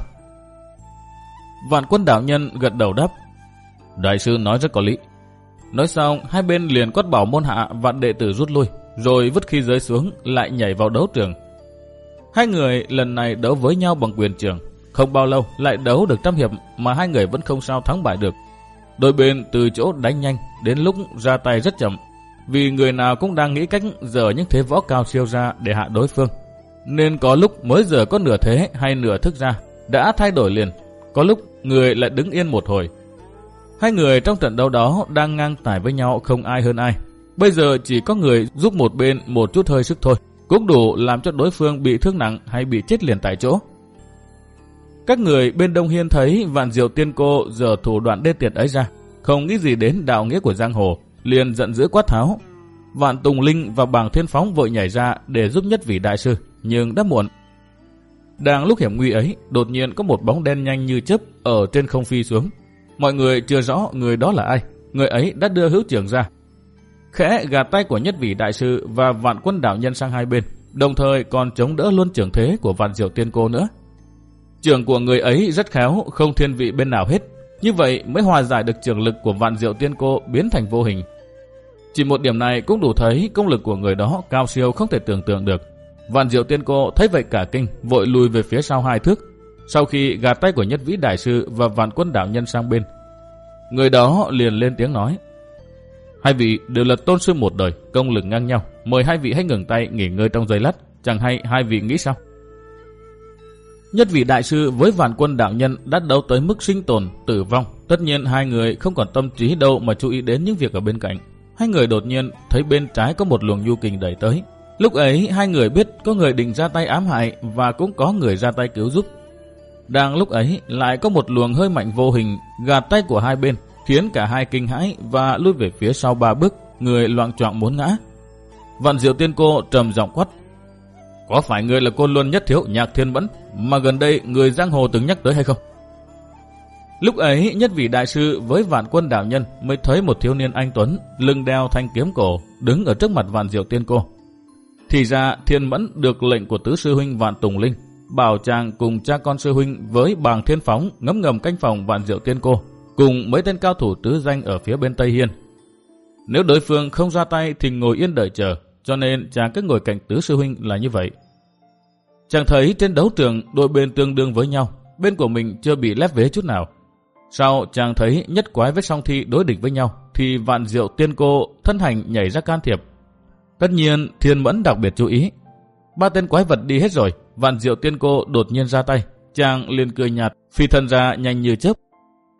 Vạn quân đạo nhân gật đầu đáp. Đại sư nói rất có lý. Nói xong, hai bên liền quát bảo môn hạ và đệ tử rút lui, rồi vứt khí giới xuống lại nhảy vào đấu trường. Hai người lần này đấu với nhau bằng quyền trường, không bao lâu lại đấu được trăm hiệp mà hai người vẫn không sao thắng bại được. Đôi bên từ chỗ đánh nhanh đến lúc ra tay rất chậm, vì người nào cũng đang nghĩ cách dở những thế võ cao siêu ra để hạ đối phương. Nên có lúc mới giờ có nửa thế hay nửa thức ra, đã thay đổi liền. Có lúc người lại đứng yên một hồi. Hai người trong trận đấu đó đang ngang tải với nhau không ai hơn ai. Bây giờ chỉ có người giúp một bên một chút hơi sức thôi, cũng đủ làm cho đối phương bị thương nặng hay bị chết liền tại chỗ. Các người bên Đông Hiên thấy vạn diệu tiên cô giờ thủ đoạn đê tiệt ấy ra, không nghĩ gì đến đạo nghĩa của giang hồ, liền giận dữ quát tháo. Vạn Tùng Linh và Bàng Thiên Phóng vội nhảy ra để giúp nhất vị đại sư, nhưng đã muộn. Đang lúc hiểm nguy ấy, đột nhiên có một bóng đen nhanh như chớp ở trên không phi xuống. Mọi người chưa rõ người đó là ai, người ấy đã đưa hữu trưởng ra. Khẽ gạt tay của nhất vị đại sư và vạn quân đạo nhân sang hai bên, đồng thời còn chống đỡ luôn trưởng thế của vạn diệu tiên cô nữa. Trưởng của người ấy rất khéo, không thiên vị bên nào hết. Như vậy mới hòa giải được trường lực của vạn diệu tiên cô biến thành vô hình. Chỉ một điểm này cũng đủ thấy công lực của người đó cao siêu không thể tưởng tượng được. Vạn diệu tiên cô thấy vậy cả kinh, vội lùi về phía sau hai thước. Sau khi gạt tay của nhất vĩ đại sư và vạn quân đạo nhân sang bên, người đó liền lên tiếng nói. Hai vị đều là tôn sư một đời, công lực ngang nhau. Mời hai vị hãy ngừng tay nghỉ ngơi trong giây lát. Chẳng hay hai vị nghĩ sao? Nhất vị đại sư với vạn quân đạo nhân đã đấu tới mức sinh tồn, tử vong. Tất nhiên hai người không còn tâm trí đâu mà chú ý đến những việc ở bên cạnh. Hai người đột nhiên thấy bên trái có một luồng du kình đẩy tới. Lúc ấy hai người biết có người định ra tay ám hại và cũng có người ra tay cứu giúp. Đang lúc ấy lại có một luồng hơi mạnh vô hình gạt tay của hai bên khiến cả hai kinh hãi và lùi về phía sau ba bước, người loạn trọng muốn ngã. Vạn diệu tiên cô trầm giọng quát. Có phải người là côn luân nhất thiếu nhạc thiên bẫn mà gần đây người giang hồ từng nhắc tới hay không? Lúc ấy nhất vị đại sư với vạn quân đạo nhân mới thấy một thiếu niên anh Tuấn lưng đeo thanh kiếm cổ đứng ở trước mặt vạn diệu tiên cô. Thì ra thiên mẫn được lệnh của tứ sư huynh vạn tùng linh bảo chàng cùng cha con sư huynh với bàng thiên phóng ngấm ngầm canh phòng vạn diệu tiên cô cùng mấy tên cao thủ tứ danh ở phía bên Tây Hiên. Nếu đối phương không ra tay thì ngồi yên đợi chờ, cho nên chàng cứ ngồi cạnh tứ sư huynh là như vậy. Chàng thấy trên đấu trường đôi bên tương đương với nhau, bên của mình chưa bị lép vế chút nào. Sau chàng thấy nhất quái với song thi đối địch với nhau, thì vạn diệu tiên cô thân hành nhảy ra can thiệp. Tất nhiên thiên mẫn đặc biệt chú ý. Ba tên quái vật đi hết rồi, vạn diệu tiên cô đột nhiên ra tay. Chàng liền cười nhạt, phi thân ra nhanh như chớp,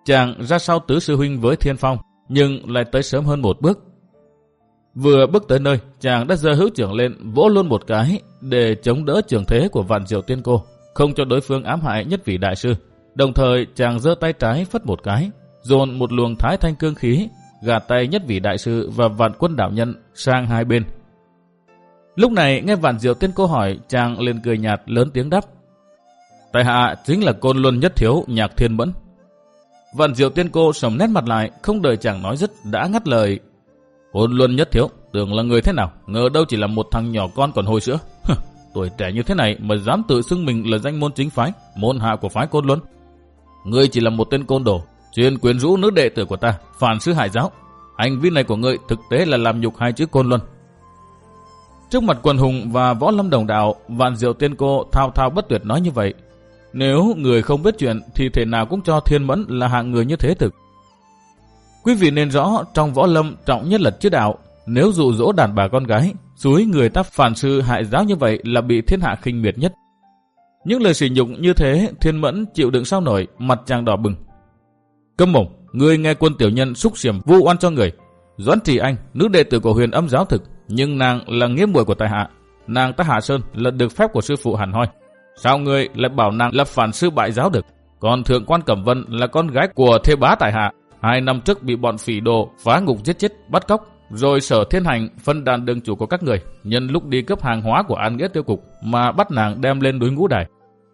Chàng ra sau tứ sư huynh với thiên phong, nhưng lại tới sớm hơn một bước. Vừa bước tới nơi, chàng đã giơ hữu trưởng lên vỗ luôn một cái để chống đỡ trường thế của vạn diệu tiên cô, không cho đối phương ám hại nhất vị đại sư. Đồng thời chàng giơ tay trái phất một cái, dồn một luồng thái thanh cương khí, gạt tay nhất vị đại sư và vạn quân đạo nhân sang hai bên. Lúc này nghe vạn diệu tiên cô hỏi, chàng lên cười nhạt lớn tiếng đáp. Tại hạ chính là côn luân nhất thiếu nhạc thiên mẫn. Vạn diệu tiên cô sầm nét mặt lại, không đợi chàng nói dứt, đã ngắt lời. côn luân nhất thiếu, tưởng là người thế nào, ngờ đâu chỉ là một thằng nhỏ con còn hồi sữa. Tuổi trẻ như thế này mà dám tự xưng mình là danh môn chính phái, môn hạ của phái côn luân. Ngươi chỉ là một tên côn đồ, chuyên quyến rũ nữ đệ tử của ta, phản sư hải giáo. Hành vi này của ngươi thực tế là làm nhục hai chữ côn luân. Trước mặt quần hùng và võ lâm đồng đạo, vạn diệu tiên cô thao thao bất tuyệt nói như vậy, nếu người không biết chuyện thì thể nào cũng cho thiên mẫn là hạng người như thế thực. Quý vị nên rõ trong võ lâm trọng nhất là chữ đạo. Nếu dụ dỗ đàn bà con gái, suối người ta phản sư hại giáo như vậy là bị thiên hạ khinh miệt nhất. Những lời sỉ nhục như thế thiên mẫn chịu đựng sao nổi, mặt chàng đỏ bừng. Câm mồm, người nghe quân tiểu nhân xúc xiểm vu oan cho người. Doãn Trì Anh, nữ đệ tử của huyền âm giáo thực, nhưng nàng là nghĩa muội của tài hạ. Nàng ta Hạ Sơn là được phép của sư phụ hẳn hoi. Sao người lại bảo nàng lập phản sư bại giáo được? Còn thượng quan Cẩm Vân là con gái của thế bá tại hạ. Hai năm trước bị bọn phỉ đồ phá ngục giết chết, bắt cóc. Rồi sở thiên hành phân đàn đường chủ của các người. Nhân lúc đi cấp hàng hóa của An Nghĩa Tiêu Cục mà bắt nàng đem lên núi ngũ đài.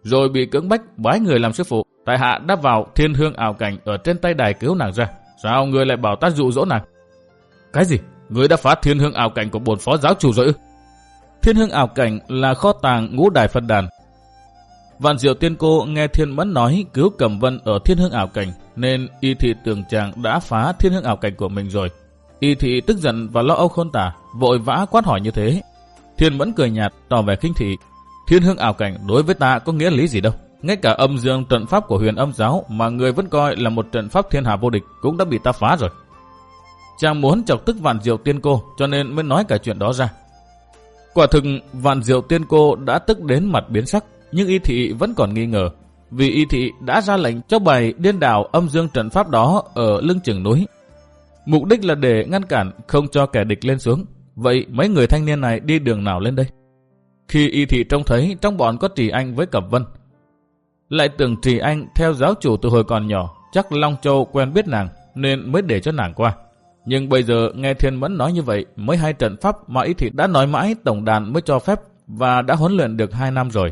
Rồi bị cưỡng bách bái người làm sư phụ. Tại hạ đã vào thiên hương ảo cảnh ở trên tay đài cứu nàng ra. Sao người lại bảo ta dụ dỗ nàng? Cái gì? Ngươi đã phá thiên hương ảo cảnh của bổn phó giáo chủ rồi ư? Thiên hương ảo cảnh là kho tàng ngũ đài phật đàn Vạn diệu tiên cô nghe thiên mẫn nói cứu cẩm vân ở thiên hương ảo cảnh, nên y thị tưởng chàng đã phá thiên hương ảo cảnh của mình rồi. Y thị tức giận và lo âu khôn tả, vội vã quát hỏi như thế. Thiên mẫn cười nhạt, tỏ vẻ kinh thị. Thiên hương ảo cảnh đối với ta có nghĩa lý gì đâu. Ngay cả âm dương trận pháp của huyền âm giáo mà người vẫn coi là một trận pháp thiên hạ vô địch cũng đã bị ta phá rồi. Chàng muốn chọc tức vạn diệu tiên cô cho nên mới nói cả chuyện đó ra. Quả thực vạn diệu tiên cô đã tức đến mặt biến sắc, nhưng y thị vẫn còn nghi ngờ, vì y thị đã ra lệnh cho bày điên đảo âm dương trận pháp đó ở lưng chừng núi. Mục đích là để ngăn cản không cho kẻ địch lên xuống. Vậy mấy người thanh niên này đi đường nào lên đây? Khi y thị trông thấy trong bọn có Trì Anh với Cẩm Vân, lại tưởng Trì Anh theo giáo chủ từ hồi còn nhỏ, chắc Long Châu quen biết nàng, nên mới để cho nàng qua. Nhưng bây giờ nghe Thiên Mẫn nói như vậy, mới hai trận pháp mà ý thị đã nói mãi tổng đàn mới cho phép và đã huấn luyện được hai năm rồi.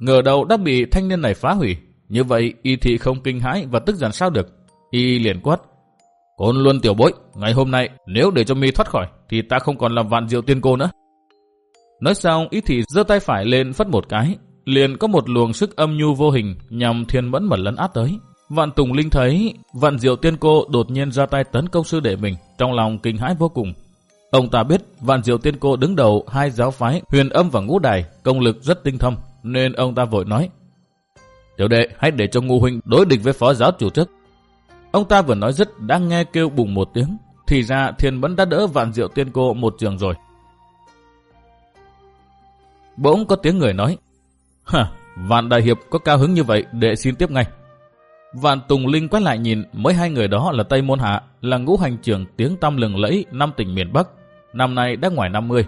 Ngờ đầu đã bị thanh niên này phá hủy, như vậy y thị không kinh hãi và tức giận sao được. Y liền quát. Côn luôn tiểu bối, ngày hôm nay nếu để cho mi thoát khỏi thì ta không còn làm vạn diệu tiên cô nữa. Nói xong y thị giơ tay phải lên phất một cái, liền có một luồng sức âm nhu vô hình nhằm thiên mẫn mật lấn át tới. Vạn Tùng Linh thấy Vạn Diệu Tiên Cô đột nhiên ra tay tấn công sư đệ mình, trong lòng kinh hãi vô cùng. Ông ta biết Vạn Diệu Tiên Cô đứng đầu hai giáo phái huyền âm và ngũ đài, công lực rất tinh thâm, nên ông ta vội nói. Tiểu đệ, hãy để cho Ngô huynh đối địch với phó giáo chủ trước. Ông ta vừa nói dứt đang nghe kêu bùng một tiếng, thì ra thiên vẫn đã đỡ Vạn Diệu Tiên Cô một trường rồi. Bỗng có tiếng người nói, Hả, Vạn Đại Hiệp có cao hứng như vậy để xin tiếp ngay. Vạn Tùng Linh quay lại nhìn mấy hai người đó là Tây Môn Hạ, là ngũ hành trưởng tiếng tăm lừng lẫy năm tỉnh miền Bắc. Năm nay đã ngoài 50.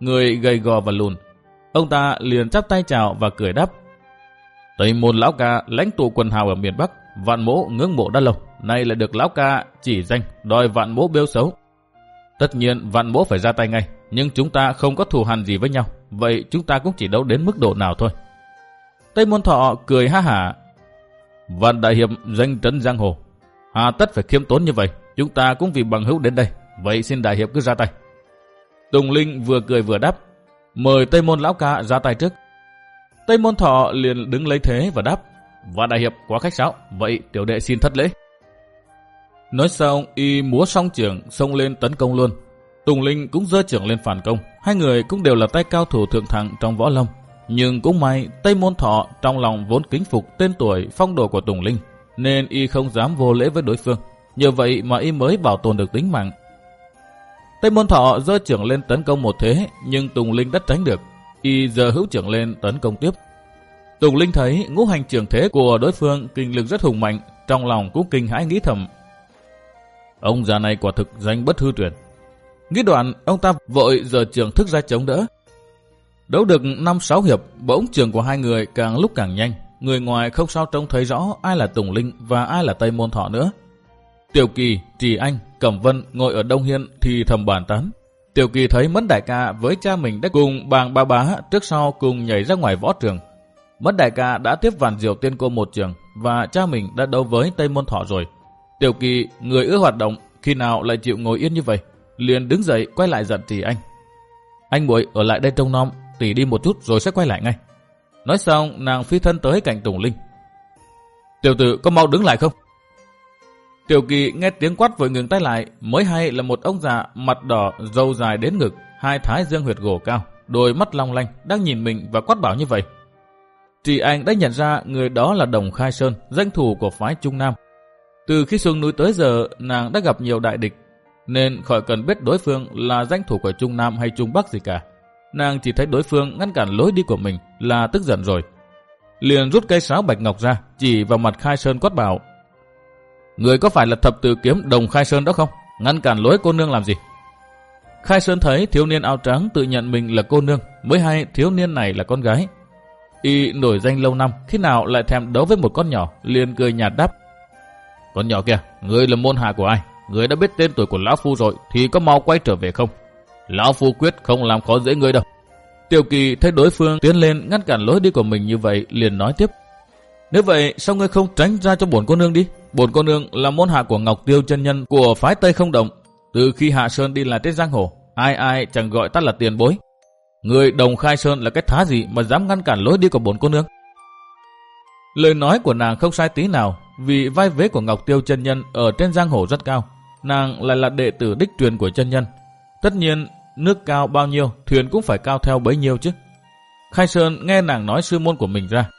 Người gầy gò và lùn. Ông ta liền chắp tay chào và cười đáp. Tây Môn Lão Ca lãnh tụ quần hào ở miền Bắc, vạn mỗ ngưỡng mộ đã lâu. Nay lại được Lão Ca chỉ danh đòi vạn mỗ bêu xấu. Tất nhiên vạn mỗ phải ra tay ngay, nhưng chúng ta không có thù hằn gì với nhau. Vậy chúng ta cũng chỉ đấu đến mức độ nào thôi. Tây Môn Thọ cười ha hả Vạn đại hiệp danh trấn giang hồ. Hà tất phải khiêm tốn như vậy, chúng ta cũng vì bằng hữu đến đây. Vậy xin đại hiệp cứ ra tay. Tùng Linh vừa cười vừa đáp. Mời Tây Môn Lão Ca ra tay trước. Tây Môn Thọ liền đứng lấy thế và đáp. Vạn đại hiệp quá khách sáo, vậy tiểu đệ xin thất lễ. Nói xong, y múa song trưởng xông lên tấn công luôn. Tùng Linh cũng dơ trưởng lên phản công. Hai người cũng đều là tay cao thủ thượng thẳng trong võ lâm. Nhưng cũng may Tây Môn Thọ trong lòng vốn kính phục tên tuổi phong độ của Tùng Linh, nên y không dám vô lễ với đối phương. Nhờ vậy mà y mới bảo tồn được tính mạng. Tây Môn Thọ giơ trưởng lên tấn công một thế, nhưng Tùng Linh đã tránh được. Y giờ hữu trưởng lên tấn công tiếp. Tùng Linh thấy ngũ hành trưởng thế của đối phương kinh lực rất hùng mạnh, trong lòng cũng kinh hãi nghĩ thầm. Ông già này quả thực danh bất hư truyền. Nghĩ đoạn, ông ta vội giờ trường thức ra chống đỡ, Đấu được 5-6 hiệp, bỗng trường của hai người càng lúc càng nhanh. Người ngoài không sao trông thấy rõ ai là Tùng Linh và ai là Tây Môn Thọ nữa. Tiểu Kỳ, Trì Anh, Cẩm Vân ngồi ở Đông Hiên thì thầm bàn tán. Tiểu Kỳ thấy Mẫn Đại ca với cha mình đã cùng bàng ba bá trước sau cùng nhảy ra ngoài võ trường. Mẫn Đại ca đã tiếp vàn diệu tiên cô một trường và cha mình đã đấu với Tây Môn Thọ rồi. Tiểu Kỳ, người ưa hoạt động, khi nào lại chịu ngồi yên như vậy? Liền đứng dậy quay lại giận Trì Anh. Anh muội ở lại đây trông nom, tỷ đi một chút rồi sẽ quay lại ngay. Nói xong, nàng phi thân tới cạnh Tùng Linh. Tiểu tử có mau đứng lại không? Tiểu kỳ nghe tiếng quát vội ngừng tay lại, mới hay là một ông già mặt đỏ, râu dài đến ngực, hai thái dương huyệt gỗ cao, đôi mắt long lanh, đang nhìn mình và quát bảo như vậy. Trì anh đã nhận ra người đó là Đồng Khai Sơn, danh thủ của phái Trung Nam. Từ khi xuống núi tới giờ, nàng đã gặp nhiều đại địch, nên khỏi cần biết đối phương là danh thủ của Trung Nam hay Trung Bắc gì cả. Nàng chỉ thấy đối phương ngăn cản lối đi của mình là tức giận rồi. Liền rút cây sáo bạch ngọc ra, chỉ vào mặt Khai Sơn quát bảo. Người có phải là thập tự kiếm đồng Khai Sơn đó không? Ngăn cản lối cô nương làm gì? Khai Sơn thấy thiếu niên áo trắng tự nhận mình là cô nương, mới hay thiếu niên này là con gái. Y nổi danh lâu năm, khi nào lại thèm đấu với một con nhỏ, liền cười nhạt đáp. Con nhỏ kia, người là môn hạ của ai? Người đã biết tên tuổi của Lão Phu rồi, thì có mau quay trở về không? Lão Phu quyết không làm khó dễ người đâu. Tiểu kỳ thấy đối phương tiến lên ngăn cản lối đi của mình như vậy liền nói tiếp. Nếu vậy sao ngươi không tránh ra cho bổn cô nương đi? Bổn cô nương là môn hạ của Ngọc Tiêu chân nhân của phái Tây không động. Từ khi Hạ Sơn đi là trên giang hồ, ai ai chẳng gọi ta là tiền bối. Người đồng khai Sơn là cái thá gì mà dám ngăn cản lối đi của bổn cô nương? Lời nói của nàng không sai tí nào, vì vai vế của Ngọc Tiêu chân nhân ở trên giang hồ rất cao. Nàng lại là đệ tử đích truyền của chân nhân. Tất nhiên, nước cao bao nhiêu, thuyền cũng phải cao theo bấy nhiêu chứ. Khai Sơn nghe nàng nói sư môn của mình ra,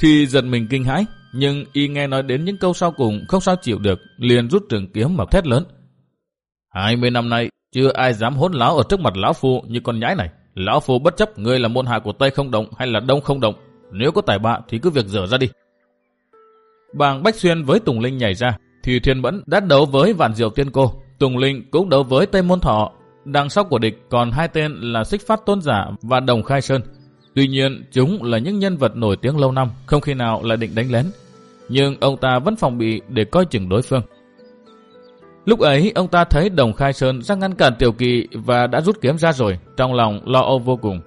thì giật mình kinh hãi, nhưng y nghe nói đến những câu sau cùng không sao chịu được, liền rút trường kiếm mà thét lớn. 20 năm nay, chưa ai dám hỗn láo ở trước mặt lão phu như con nhãi này. Lão phu bất chấp ngươi là môn hạ của Tây không động hay là Đông không động. Nếu có tài bạ thì cứ việc dở ra đi. Bàng Bách Xuyên với Tùng Linh nhảy ra, thì Thiên Bẫn đã đấu với Vạn Diệu Tiên Cô. Tùng Linh cũng đấu với Tây Môn Thọ Đằng sau của địch còn hai tên là Xích Phát Tôn Giả và Đồng Khai Sơn. Tuy nhiên, chúng là những nhân vật nổi tiếng lâu năm, không khi nào lại định đánh lén. Nhưng ông ta vẫn phòng bị để coi chừng đối phương. Lúc ấy ông ta thấy đồng khai sơn ra ngăn cản tiểu kỳ và đã rút kiếm ra rồi, trong lòng lo âu vô cùng.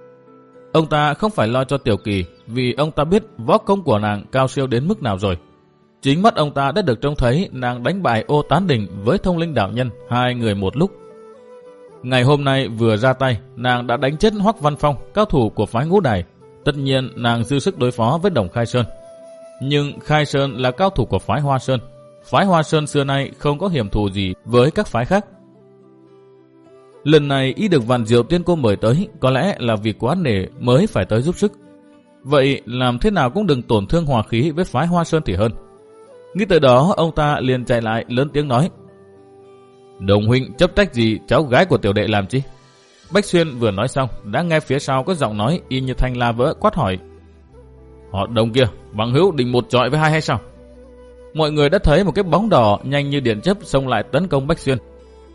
Ông ta không phải lo cho tiểu kỳ vì ông ta biết võ công của nàng cao siêu đến mức nào rồi. Chính mắt ông ta đã được trông thấy nàng đánh bại ô tán đình với thông linh đạo nhân, hai người một lúc. Ngày hôm nay vừa ra tay, nàng đã đánh chết Hoắc Văn Phong, cao thủ của phái ngũ đài. Tất nhiên nàng dư sức đối phó với đồng Khai Sơn. Nhưng Khai Sơn là cao thủ của phái Hoa Sơn. Phái Hoa Sơn xưa nay không có hiểm thù gì với các phái khác. Lần này y được Vạn Diệu Tiên Cô mời tới, có lẽ là vì quá nể mới phải tới giúp sức. Vậy làm thế nào cũng đừng tổn thương hòa khí với phái Hoa Sơn thì hơn. Nghĩ tới đó, ông ta liền chạy lại lớn tiếng nói. Đồng huynh chấp trách gì cháu gái của tiểu đệ làm chi? Bách Xuyên vừa nói xong, đã nghe phía sau có giọng nói y như thanh la vỡ quát hỏi. Họ đồng kia, bằng hữu định một trọi với hai hay sao? Mọi người đã thấy một cái bóng đỏ nhanh như điện chấp xông lại tấn công Bách Xuyên.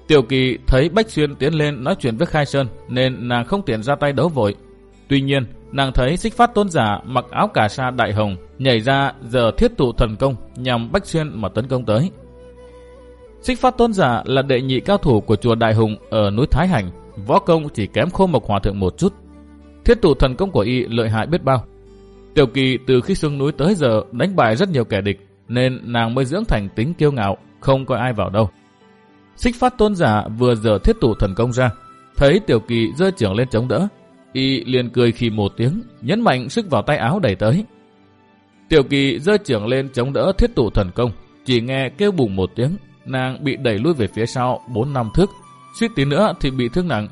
Tiểu Kỳ thấy Bách Xuyên tiến lên nói chuyện với Khai Sơn nên nàng không tiện ra tay đấu vội. Tuy nhiên, nàng thấy xích phát tôn giả mặc áo cà sa đại hồng nhảy ra giờ thiết tụ thần công nhằm Bách Xuyên mà tấn công tới. Xích phát tôn giả là đệ nhị cao thủ của chùa Đại Hùng ở núi Thái Hành, võ công chỉ kém khô mộc hòa thượng một chút. Thiết tụ thần công của y lợi hại biết bao. Tiểu kỳ từ khi xuống núi tới giờ đánh bại rất nhiều kẻ địch, nên nàng mới dưỡng thành tính kiêu ngạo, không coi ai vào đâu. Xích phát tôn giả vừa giờ thiết tụ thần công ra, thấy tiểu kỳ rơi trưởng lên chống đỡ, y liền cười khi một tiếng, nhấn mạnh sức vào tay áo đẩy tới. Tiểu kỳ rơi trưởng lên chống đỡ thiết tụ thần công, chỉ nghe kêu bùng một tiếng, nàng bị đẩy lui về phía sau 4 năm thước, suýt tí nữa thì bị thương nặng.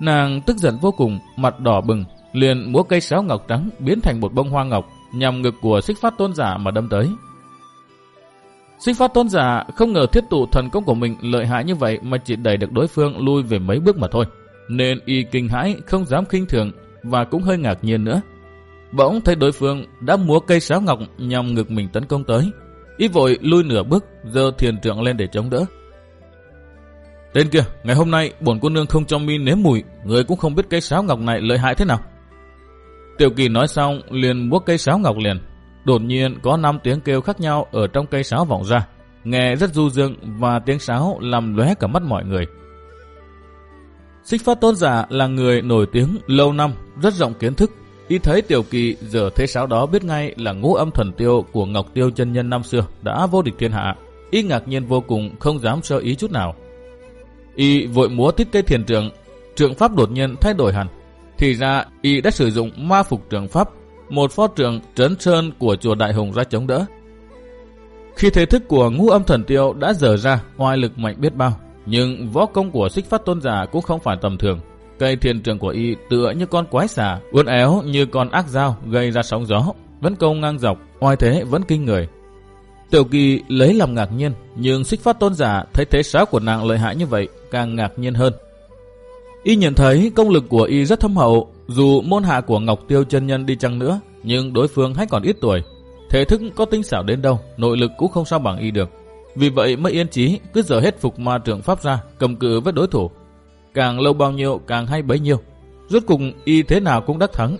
Nàng tức giận vô cùng, mặt đỏ bừng, liền múa cây sáo ngọc trắng biến thành một bông hoa ngọc nhằm ngực của xích phát tôn giả mà đâm tới. Xích phát tôn giả không ngờ thiết tụ thần công của mình lợi hại như vậy mà chỉ đẩy được đối phương lui về mấy bước mà thôi. Nên y kinh hãi không dám khinh thường và cũng hơi ngạc nhiên nữa. Bỗng thấy đối phương đã múa cây sáo ngọc nhằm ngực mình tấn công tới. Y vội lui nửa bước, giờ thiền trượng lên để chống đỡ. Tên kia, ngày hôm nay bổn cô nương không cho mi nếm mùi, người cũng không biết cây sáo ngọc này lợi hại thế nào. Tiểu kỳ nói xong liền buốt cây sáo ngọc liền. Đột nhiên có năm tiếng kêu khác nhau ở trong cây sáo vọng ra, nghe rất du dương và tiếng sáo làm lóe cả mắt mọi người. Xích phát tôn giả là người nổi tiếng lâu năm, rất rộng kiến thức, Y thấy Tiểu Kỳ giờ thế sáo đó biết ngay là ngũ âm thần tiêu của Ngọc Tiêu chân nhân năm xưa đã vô địch thiên hạ. Y ngạc nhiên vô cùng không dám sơ ý chút nào. Y vội múa thiết cây thiền trường, trường pháp đột nhiên thay đổi hẳn. Thì ra Y đã sử dụng ma phục trường pháp, một phó trường trấn sơn của chùa Đại Hùng ra chống đỡ. Khi thế thức của ngũ âm thần tiêu đã dở ra, oai lực mạnh biết bao, nhưng võ công của xích phát tôn giả cũng không phải tầm thường. Cây thiền trường của y tựa như con quái xà, uốn éo như con ác dao gây ra sóng gió, vẫn công ngang dọc, oai thế vẫn kinh người. Tiểu kỳ lấy làm ngạc nhiên, nhưng xích phát tôn giả thấy thế sáo của nàng lợi hại như vậy, càng ngạc nhiên hơn. Y nhận thấy công lực của y rất thâm hậu, dù môn hạ của Ngọc Tiêu chân nhân đi chăng nữa, nhưng đối phương hay còn ít tuổi. Thể thức có tinh xảo đến đâu, nội lực cũng không sao bằng y được. Vì vậy mới yên chí cứ giờ hết phục ma trưởng pháp ra, cầm cự với đối thủ, càng lâu bao nhiêu càng hay bấy nhiêu. Rốt cùng y thế nào cũng đắc thắng.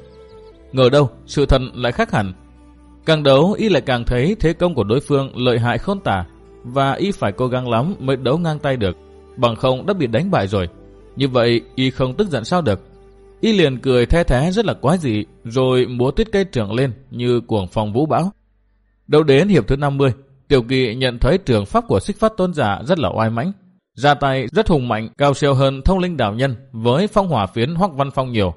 Ngờ đâu, sự thật lại khác hẳn. Càng đấu, y lại càng thấy thế công của đối phương lợi hại khôn tả, và y phải cố gắng lắm mới đấu ngang tay được, bằng không đã bị đánh bại rồi. Như vậy, y không tức giận sao được. Y liền cười the thế rất là quái dị, rồi múa tuyết cây trưởng lên như cuồng phòng vũ bão. Đầu đến hiệp thứ 50, Tiểu Kỳ nhận thấy trường pháp của xích phát tôn giả rất là oai mãnh, ra tay rất hùng mạnh, cao siêu hơn thông linh đạo nhân với phong hỏa phiến hoắc văn phong nhiều.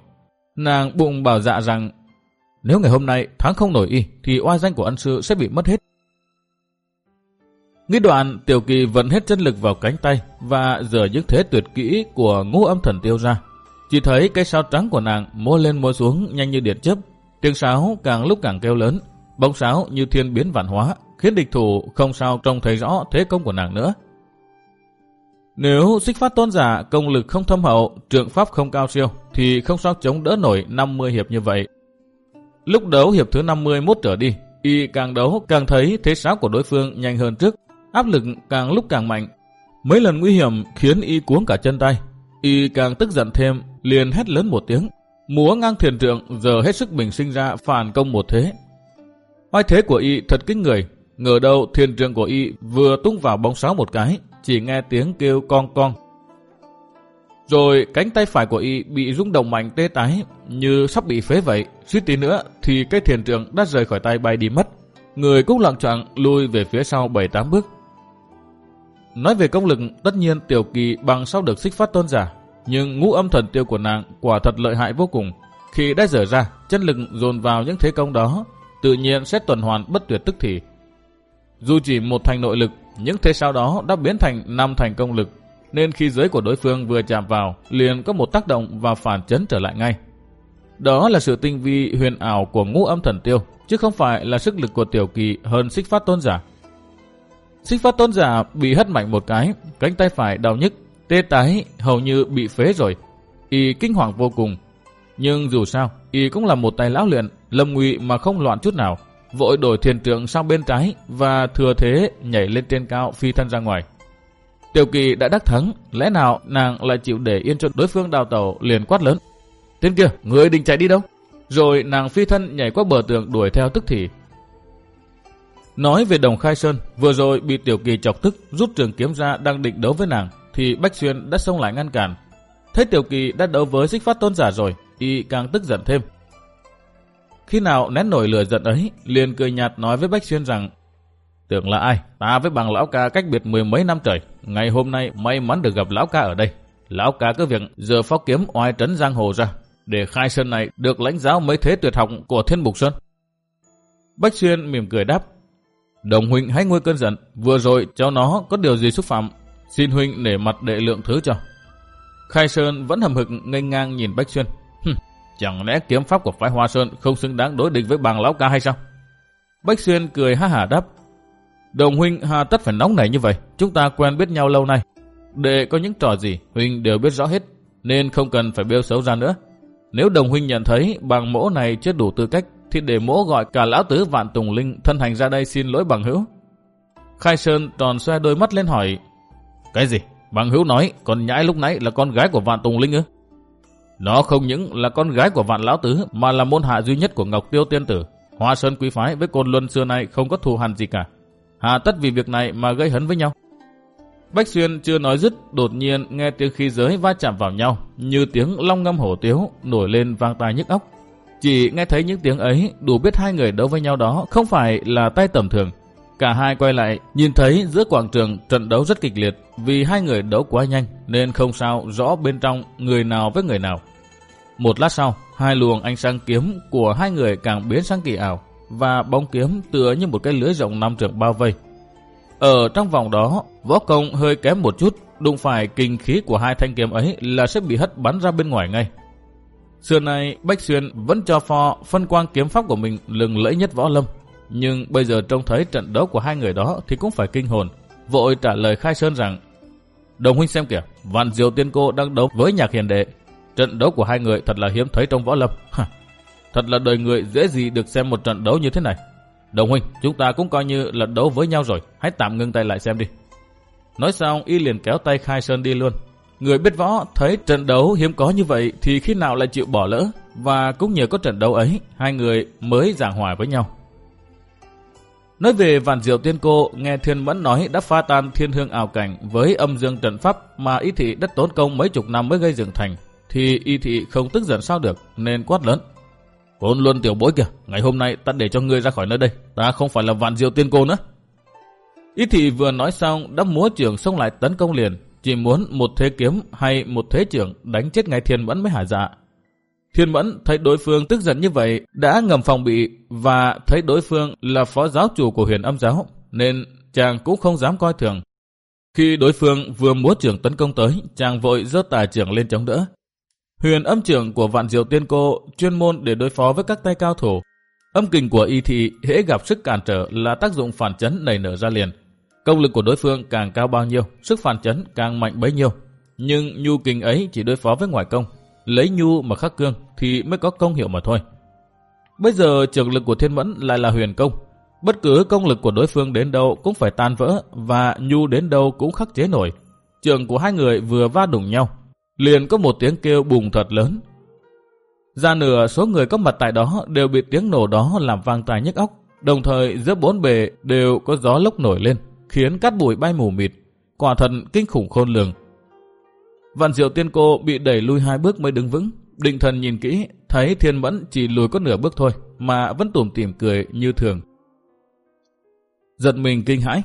Nàng bụng bảo dạ rằng nếu ngày hôm nay thắng không nổi y thì oai danh của ân sư sẽ bị mất hết. Nghĩ đoạn tiểu kỳ vận hết chân lực vào cánh tay và dở những thế tuyệt kỹ của ngũ âm thần tiêu ra. Chỉ thấy cái sao trắng của nàng múa lên múa xuống nhanh như điện chớp, tiếng sáo càng lúc càng kêu lớn, bóng sáo như thiên biến vạn hóa, khiến địch thủ không sao trông thấy rõ thế công của nàng nữa. Nếu xích phát tôn giả công lực không thâm hậu, trượng pháp không cao siêu, thì không sao chống đỡ nổi 50 hiệp như vậy. Lúc đấu hiệp thứ 51 trở đi, y càng đấu càng thấy thế sáo của đối phương nhanh hơn trước, áp lực càng lúc càng mạnh. Mấy lần nguy hiểm khiến y cuống cả chân tay. Y càng tức giận thêm, liền hét lớn một tiếng. Múa ngang thiền trượng giờ hết sức bình sinh ra phản công một thế. Oai thế của y thật kinh người, ngờ đâu thiền trượng của y vừa tung vào bóng sáo một cái, chỉ nghe tiếng kêu con con. Rồi cánh tay phải của y bị rung động mạnh tê tái như sắp bị phế vậy. Suýt tí nữa thì cái thiền trường đã rời khỏi tay bay đi mất. Người cũng lặng trọng lui về phía sau 7-8 bước. Nói về công lực, tất nhiên tiểu kỳ bằng sau được xích phát tôn giả. Nhưng ngũ âm thần tiêu của nàng quả thật lợi hại vô cùng. Khi đã dở ra, chân lực dồn vào những thế công đó, tự nhiên sẽ tuần hoàn bất tuyệt tức thì. Dù chỉ một thành nội lực, những thế sau đó đã biến thành năm thành công lực, nên khi dưới của đối phương vừa chạm vào, liền có một tác động và phản chấn trở lại ngay. Đó là sự tinh vi huyền ảo của ngũ âm thần tiêu, chứ không phải là sức lực của tiểu kỳ hơn xích phát tôn giả. Xích phát tôn giả bị hất mạnh một cái, cánh tay phải đau nhức, tê tái hầu như bị phế rồi. Y kinh hoàng vô cùng. Nhưng dù sao, Y cũng là một tay lão luyện, lâm nguy mà không loạn chút nào. Vội đổi thiền tượng sang bên trái và thừa thế nhảy lên trên cao phi thân ra ngoài. Tiểu kỳ đã đắc thắng, lẽ nào nàng lại chịu để yên cho đối phương đào tàu liền quát lớn. Tên kia, người định chạy đi đâu? Rồi nàng phi thân nhảy qua bờ tường đuổi theo tức thì. Nói về đồng khai sơn, vừa rồi bị tiểu kỳ chọc tức rút trường kiếm ra đang định đấu với nàng, thì Bách Xuyên đã xông lại ngăn cản. Thấy tiểu kỳ đã đấu với xích phát tôn giả rồi, y càng tức giận thêm. Khi nào nén nổi lửa giận ấy, liền cười nhạt nói với Bách Xuyên rằng Tưởng là ai? Ta với bằng lão ca cách biệt mười mấy năm trời. Ngày hôm nay may mắn được gặp lão ca ở đây. Lão ca cứ việc giờ phó kiếm oai trấn giang hồ ra. Để khai sơn này được lãnh giáo mấy thế tuyệt học của thiên mục sơn. Bách Xuyên mỉm cười đáp. Đồng huynh hãy nguôi cơn giận. Vừa rồi cháu nó có điều gì xúc phạm. Xin huynh để mặt đệ lượng thứ cho. Khai Sơn vẫn hầm hực ngây ngang nhìn Bách Xuyên chẳng lẽ kiếm pháp của phái Hoa Sơn không xứng đáng đối địch với bàng lão ca hay sao? Bách Xuyên cười ha hả đáp. Đồng huynh hà tất phải nóng nảy như vậy, chúng ta quen biết nhau lâu nay. Để có những trò gì, huynh đều biết rõ hết, nên không cần phải bêu xấu ra nữa. Nếu đồng huynh nhận thấy bằng mỗ này chưa đủ tư cách, thì để mỗ gọi cả lão tứ vạn tùng linh thân hành ra đây xin lỗi bằng hữu. Khai Sơn tròn xoe đôi mắt lên hỏi, Cái gì? Bằng hữu nói, Con nhãi lúc nãy là con gái của vạn tùng linh ư? Nó không những là con gái của vạn lão tứ, mà là môn hạ duy nhất của Ngọc Tiêu Tiên Tử. Hoa Sơn Quý Phái với Côn Luân xưa nay không có thù hằn gì cả. Hà tất vì việc này mà gây hấn với nhau. Bách Xuyên chưa nói dứt, đột nhiên nghe tiếng khí giới va chạm vào nhau, như tiếng long ngâm hổ tiếu nổi lên vang tai nhức óc. Chỉ nghe thấy những tiếng ấy, đủ biết hai người đấu với nhau đó không phải là tay tầm thường. Cả hai quay lại, nhìn thấy giữa quảng trường trận đấu rất kịch liệt, vì hai người đấu quá nhanh nên không sao rõ bên trong người nào với người nào. Một lát sau, hai luồng ánh sáng kiếm của hai người càng biến sang kỳ ảo, và bóng kiếm tựa như một cái lưới rộng năm trượng bao vây. Ở trong vòng đó, võ công hơi kém một chút, đụng phải kinh khí của hai thanh kiếm ấy là sẽ bị hất bắn ra bên ngoài ngay. Xưa nay, Bách Xuyên vẫn cho phò phân quang kiếm pháp của mình lừng lẫy nhất võ lâm. Nhưng bây giờ trông thấy trận đấu của hai người đó thì cũng phải kinh hồn. Vội trả lời Khai Sơn rằng Đồng huynh xem kìa, Vạn Diệu Tiên Cô đang đấu với nhạc hiền đệ. Trận đấu của hai người thật là hiếm thấy trong võ lâm. Thật là đời người dễ gì được xem một trận đấu như thế này. Đồng huynh, chúng ta cũng coi như là đấu với nhau rồi. Hãy tạm ngưng tay lại xem đi. Nói xong, y liền kéo tay Khai Sơn đi luôn. Người biết võ thấy trận đấu hiếm có như vậy thì khi nào lại chịu bỏ lỡ. Và cũng nhờ có trận đấu ấy, hai người mới giảng hòa với nhau. Nói về vạn diệu tiên cô, nghe thiên mẫn nói đã pha tan thiên hương ảo cảnh với âm dương trận pháp mà y thị đất tốn công mấy chục năm mới gây dựng thành, thì y thị không tức giận sao được, nên quát lớn. hôn luôn tiểu bối kìa, ngày hôm nay ta để cho ngươi ra khỏi nơi đây, ta không phải là vạn diệu tiên cô nữa. y thị vừa nói xong đã múa trưởng xông lại tấn công liền, chỉ muốn một thế kiếm hay một thế trưởng đánh chết ngay thiên mẫn mới hả dạ. Thiên mẫn thấy đối phương tức giận như vậy đã ngầm phòng bị và thấy đối phương là phó giáo chủ của huyền âm giáo nên chàng cũng không dám coi thường. Khi đối phương vừa múa trưởng tấn công tới, chàng vội giơ tài trưởng lên chống đỡ. Huyền âm trưởng của vạn diệu tiên cô chuyên môn để đối phó với các tay cao thủ. Âm kình của y thị hễ gặp sức cản trở là tác dụng phản chấn nảy nở ra liền. Công lực của đối phương càng cao bao nhiêu, sức phản chấn càng mạnh bấy nhiêu. Nhưng nhu kình ấy chỉ đối phó với ngoại công. Lấy nhu mà khắc cương thì mới có công hiệu mà thôi. Bây giờ trường lực của thiên mẫn lại là huyền công. Bất cứ công lực của đối phương đến đâu cũng phải tan vỡ và nhu đến đâu cũng khắc chế nổi. Trường của hai người vừa va đụng nhau liền có một tiếng kêu bùng thật lớn. Ra nửa số người có mặt tại đó đều bị tiếng nổ đó làm vang tai nhức óc, đồng thời giữa bốn bề đều có gió lốc nổi lên, khiến cát bụi bay mù mịt. quả thật kinh khủng khôn lường. Vạn diệu tiên cô bị đẩy lui hai bước mới đứng vững, định thần nhìn kỹ, thấy thiên mẫn chỉ lùi có nửa bước thôi, mà vẫn tủm tỉm cười như thường. Giật mình kinh hãi.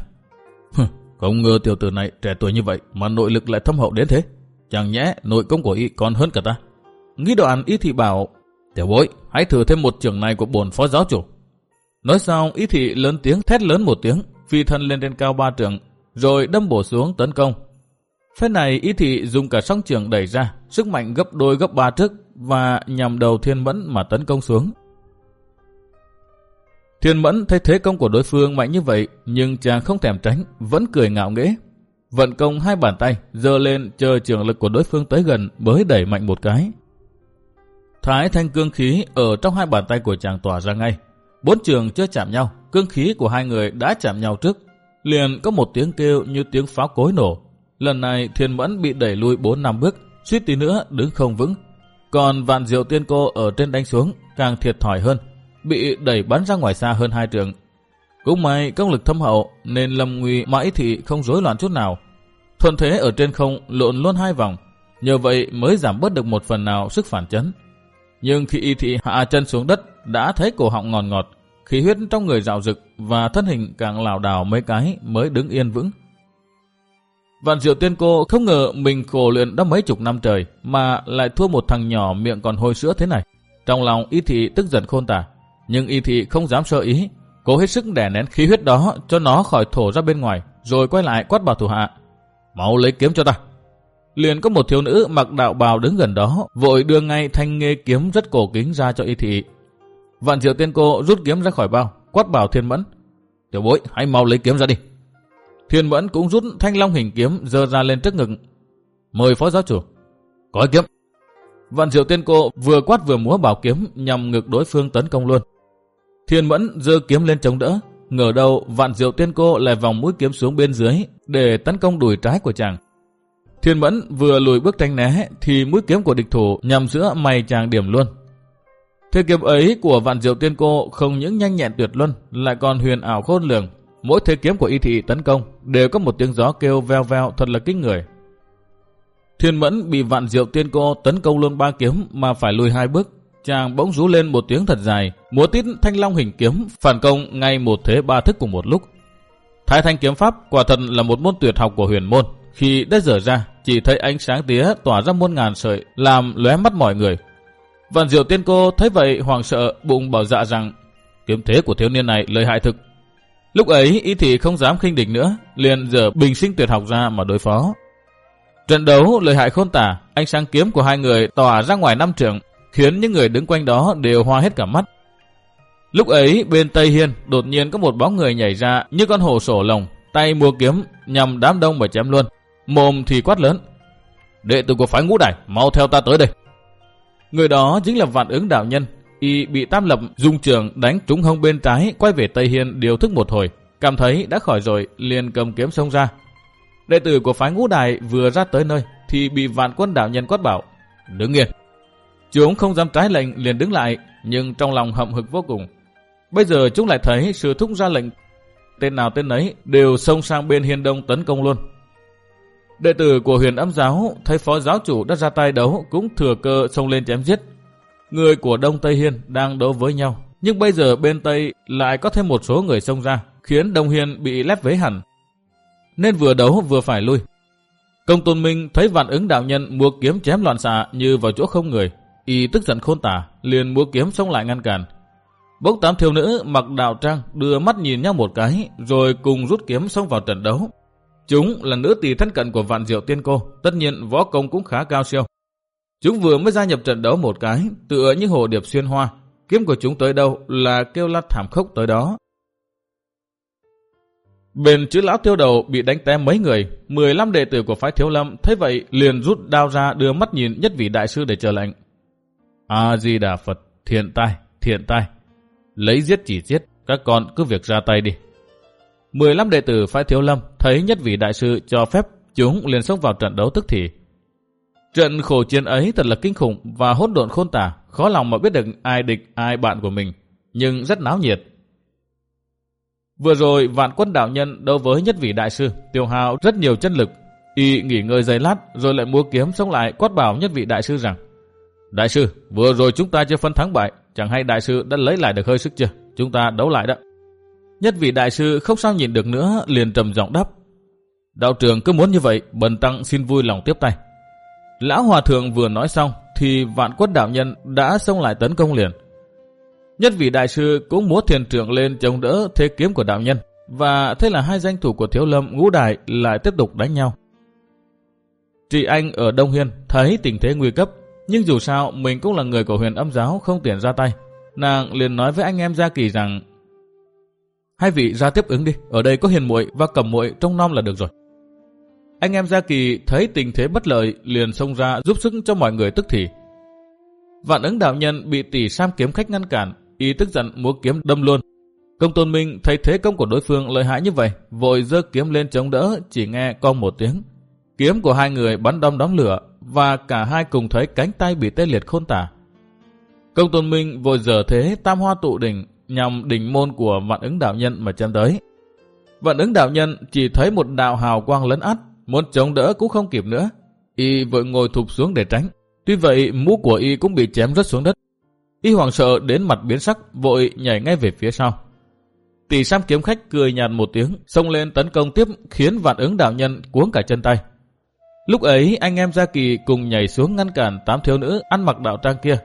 Không ngờ tiểu tử này trẻ tuổi như vậy mà nội lực lại thâm hậu đến thế. Chẳng nhẽ nội công của y còn hơn cả ta. Nghĩ đoạn y thị bảo, tiểu bối, hãy thử thêm một trường này của bổn phó giáo chủ. Nói xong y thị lớn tiếng thét lớn một tiếng, phi thân lên trên cao ba trường, rồi đâm bổ xuống tấn công. Phép này y thị dùng cả song trường đẩy ra, sức mạnh gấp đôi gấp ba thức và nhằm đầu thiên mẫn mà tấn công xuống. Thiên mẫn thấy thế công của đối phương mạnh như vậy, nhưng chàng không thèm tránh, vẫn cười ngạo nghễ. Vận công hai bàn tay, dơ lên chờ trường lực của đối phương tới gần mới đẩy mạnh một cái. Thái thanh cương khí ở trong hai bàn tay của chàng tỏa ra ngay. Bốn trường chưa chạm nhau, cương khí của hai người đã chạm nhau trước. Liền có một tiếng kêu như tiếng pháo cối nổ. Lần này thiên mẫn bị đẩy lui 4 năm bước, suýt tí nữa đứng không vững. Còn vạn diệu tiên cô ở trên đánh xuống càng thiệt thòi hơn, bị đẩy bắn ra ngoài xa hơn hai trường. Cũng may công lực thâm hậu nên Lâm Nguy mãi thị không rối loạn chút nào. Thuận thế ở trên không lộn luôn hai vòng, nhờ vậy mới giảm bớt được một phần nào sức phản chấn. Nhưng khi y thị hạ chân xuống đất đã thấy cổ họng ngọt ngọt, khí huyết trong người dạo rực và thân hình càng lảo đảo mấy cái mới đứng yên vững. Vạn diệu tiên cô không ngờ mình khổ luyện đã mấy chục năm trời mà lại thua một thằng nhỏ miệng còn hôi sữa thế này. Trong lòng y thị tức giận khôn tả, nhưng y thị không dám sơ ý, cố hết sức đè nén khí huyết đó cho nó khỏi thổ ra bên ngoài, rồi quay lại quát bảo thủ hạ. Mau lấy kiếm cho ta. Liền có một thiếu nữ mặc đạo bào đứng gần đó, vội đưa ngay thanh nghê kiếm rất cổ kính ra cho y thị. Vạn diệu tiên cô rút kiếm ra khỏi bao, quát bảo thiên mẫn. Tiểu bối, hãy mau lấy kiếm ra đi. Thiên mẫn cũng rút thanh long hình kiếm dơ ra lên trước ngực. Mời phó giáo chủ. Có kiếm. Vạn diệu tiên cô vừa quát vừa múa bảo kiếm nhằm ngực đối phương tấn công luôn. Thiên mẫn dơ kiếm lên chống đỡ. Ngờ đâu vạn diệu tiên cô lại vòng mũi kiếm xuống bên dưới để tấn công đùi trái của chàng. Thiên mẫn vừa lùi bước tránh né thì mũi kiếm của địch thủ nhằm giữa mày chàng điểm luôn. Thế kiếm ấy của vạn diệu tiên cô không những nhanh nhẹn tuyệt luân, lại còn huyền ảo khôn lường. Mỗi thế kiếm của y thị tấn công đều có một tiếng gió kêu veo veo thật là kinh người. Thiên mẫn bị vạn diệu tiên cô tấn công luôn ba kiếm mà phải lùi hai bước. Chàng bỗng rú lên một tiếng thật dài, múa tít thanh long hình kiếm phản công ngay một thế ba thức cùng một lúc. Thái thanh kiếm pháp quả thật là một môn tuyệt học của huyền môn. Khi đã dở ra, chỉ thấy ánh sáng tía tỏa ra muôn ngàn sợi, làm lóe mắt mọi người. Vạn diệu tiên cô thấy vậy hoàng sợ, bụng bảo dạ rằng kiếm thế của thiếu niên này lợi hại thực. Lúc ấy y thị không dám khinh địch nữa, liền dở bình sinh tuyệt học ra mà đối phó. Trận đấu lợi hại khôn tả, ánh sáng kiếm của hai người tỏa ra ngoài năm trường, khiến những người đứng quanh đó đều hoa hết cả mắt. Lúc ấy bên Tây Hiên đột nhiên có một bóng người nhảy ra như con hổ sổ lồng, tay mua kiếm nhằm đám đông mà chém luôn. Mồm thì quát lớn. Đệ tử của phái ngũ đài, mau theo ta tới đây. Người đó chính là vạn ứng đạo nhân. Y bị tam lập dung trường đánh trúng hông bên trái, quay về Tây Hiên điều thức một hồi. Cảm thấy đã khỏi rồi, liền cầm kiếm xông ra. Đệ tử của phái ngũ đài vừa ra tới nơi, thì bị vạn quân đạo nhân quát bảo. Đứng yên. Chúng không dám trái lệnh liền đứng lại, nhưng trong lòng hậm hực vô cùng. Bây giờ chúng lại thấy sự thúc ra lệnh. Tên nào tên ấy đều xông sang bên hiên đông tấn công luôn. Đệ tử của huyền âm giáo thấy phó giáo chủ đã ra tay đấu cũng thừa cơ xông lên chém giết. Người của Đông Tây Hiên đang đấu với nhau, nhưng bây giờ bên Tây lại có thêm một số người xông ra, khiến Đông Hiên bị lép vế hẳn. Nên vừa đấu vừa phải lui. Công tôn minh thấy vạn ứng đạo nhân mua kiếm chém loạn xạ như vào chỗ không người. Y tức giận khôn tả, liền mua kiếm xông lại ngăn cản. Bốc tám thiếu nữ mặc đạo trang đưa mắt nhìn nhau một cái, rồi cùng rút kiếm xông vào trận đấu. Chúng là nữ tỷ thân cận của vạn diệu tiên cô, tất nhiên võ công cũng khá cao siêu. Chúng vừa mới gia nhập trận đấu một cái, tựa như hồ điệp xuyên hoa. Kiếm của chúng tới đâu là kêu lát thảm khốc tới đó. Bên chữ lão tiêu đầu bị đánh té mấy người, 15 đệ tử của phái thiếu lâm thấy vậy liền rút đao ra đưa mắt nhìn nhất vị đại sư để chờ lệnh. A-di-đà Phật, thiện tai, thiện tai. Lấy giết chỉ giết, các con cứ việc ra tay đi. 15 đệ tử phái thiếu lâm thấy nhất vị đại sư cho phép chúng liền xông vào trận đấu tức thì. Trận khổ chiến ấy thật là kinh khủng và hỗn độn khôn tả, khó lòng mà biết được ai địch ai bạn của mình, nhưng rất náo nhiệt. Vừa rồi vạn quân đạo nhân đấu với nhất vị đại sư, tiêu hao rất nhiều chân lực. Y nghỉ ngơi giây lát rồi lại mua kiếm sống lại quát bảo nhất vị đại sư rằng Đại sư, vừa rồi chúng ta chưa phân thắng bại, chẳng hay đại sư đã lấy lại được hơi sức chưa? Chúng ta đấu lại đó. Nhất vị đại sư không sao nhìn được nữa, liền trầm giọng đáp. Đạo trưởng cứ muốn như vậy, bần tăng xin vui lòng tiếp tay. Lão hòa thượng vừa nói xong, thì vạn quất đạo nhân đã xông lại tấn công liền. Nhất vị đại sư cũng múa thiền trưởng lên chống đỡ thế kiếm của đạo nhân, và thế là hai danh thủ của thiếu lâm ngũ đại lại tiếp tục đánh nhau. Chị Anh ở Đông Hiên thấy tình thế nguy cấp, nhưng dù sao mình cũng là người của huyền âm giáo không tiện ra tay. Nàng liền nói với anh em Gia Kỳ rằng Hai vị ra tiếp ứng đi, ở đây có hiền muội và cầm muội trong non là được rồi. Anh em Gia Kỳ thấy tình thế bất lợi liền xông ra giúp sức cho mọi người tức thì. Vạn ứng đạo nhân bị tỷ sam kiếm khách ngăn cản, y tức giận múa kiếm đâm luôn. Công tôn minh thấy thế công của đối phương lợi hại như vậy, vội giơ kiếm lên chống đỡ, chỉ nghe con một tiếng. Kiếm của hai người bắn đom đóm lửa, và cả hai cùng thấy cánh tay bị tê liệt khôn tả. Công tôn minh vội dở thế tam hoa tụ đỉnh nhằm đỉnh môn của vạn ứng đạo nhân mà chém tới. Vạn ứng đạo nhân chỉ thấy một đạo hào quang lấn át, muốn chống đỡ cũng không kịp nữa. Y vội ngồi thụp xuống để tránh. Tuy vậy mũ của Y cũng bị chém rất xuống đất. Y hoàng sợ đến mặt biến sắc, vội nhảy ngay về phía sau. Tỷ Sam kiếm khách cười nhạt một tiếng, xông lên tấn công tiếp khiến vạn ứng đạo nhân cuống cả chân tay. Lúc ấy anh em Gia Kỳ cùng nhảy xuống ngăn cản tám thiếu nữ ăn mặc đạo trang kia.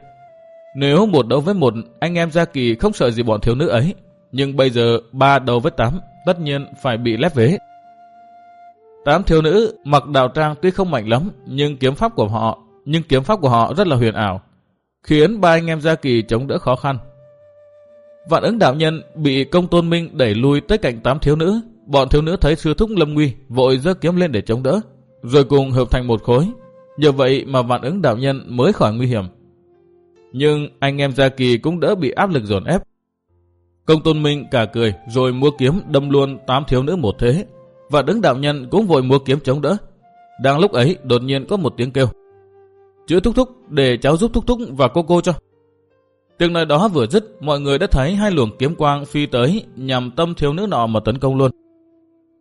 Nếu một đấu với một, anh em Gia Kỳ không sợ gì bọn thiếu nữ ấy. Nhưng bây giờ ba đấu với tám, tất nhiên phải bị lép vế. Tám thiếu nữ mặc đạo trang tuy không mạnh lắm, nhưng kiếm pháp của họ, nhưng kiếm pháp của họ rất là huyền ảo, khiến ba anh em Gia Kỳ chống đỡ khó khăn. Vạn ứng đạo nhân bị công tôn minh đẩy lui tới cạnh tám thiếu nữ. Bọn thiếu nữ thấy sư thúc lâm nguy, vội giơ kiếm lên để chống đỡ rồi cùng hợp thành một khối. Nhờ vậy mà vạn ứng đạo nhân mới khỏi nguy hiểm. Nhưng anh em Gia Kỳ cũng đỡ bị áp lực dồn ép. Công tôn minh cả cười rồi mua kiếm đâm luôn tám thiếu nữ một thế. Và đứng đạo nhân cũng vội mua kiếm chống đỡ. Đang lúc ấy đột nhiên có một tiếng kêu. Chữa thúc thúc để cháu giúp thúc thúc và cô cô cho. Tiếng nói đó vừa dứt, mọi người đã thấy hai luồng kiếm quang phi tới nhằm tâm thiếu nữ nọ mà tấn công luôn.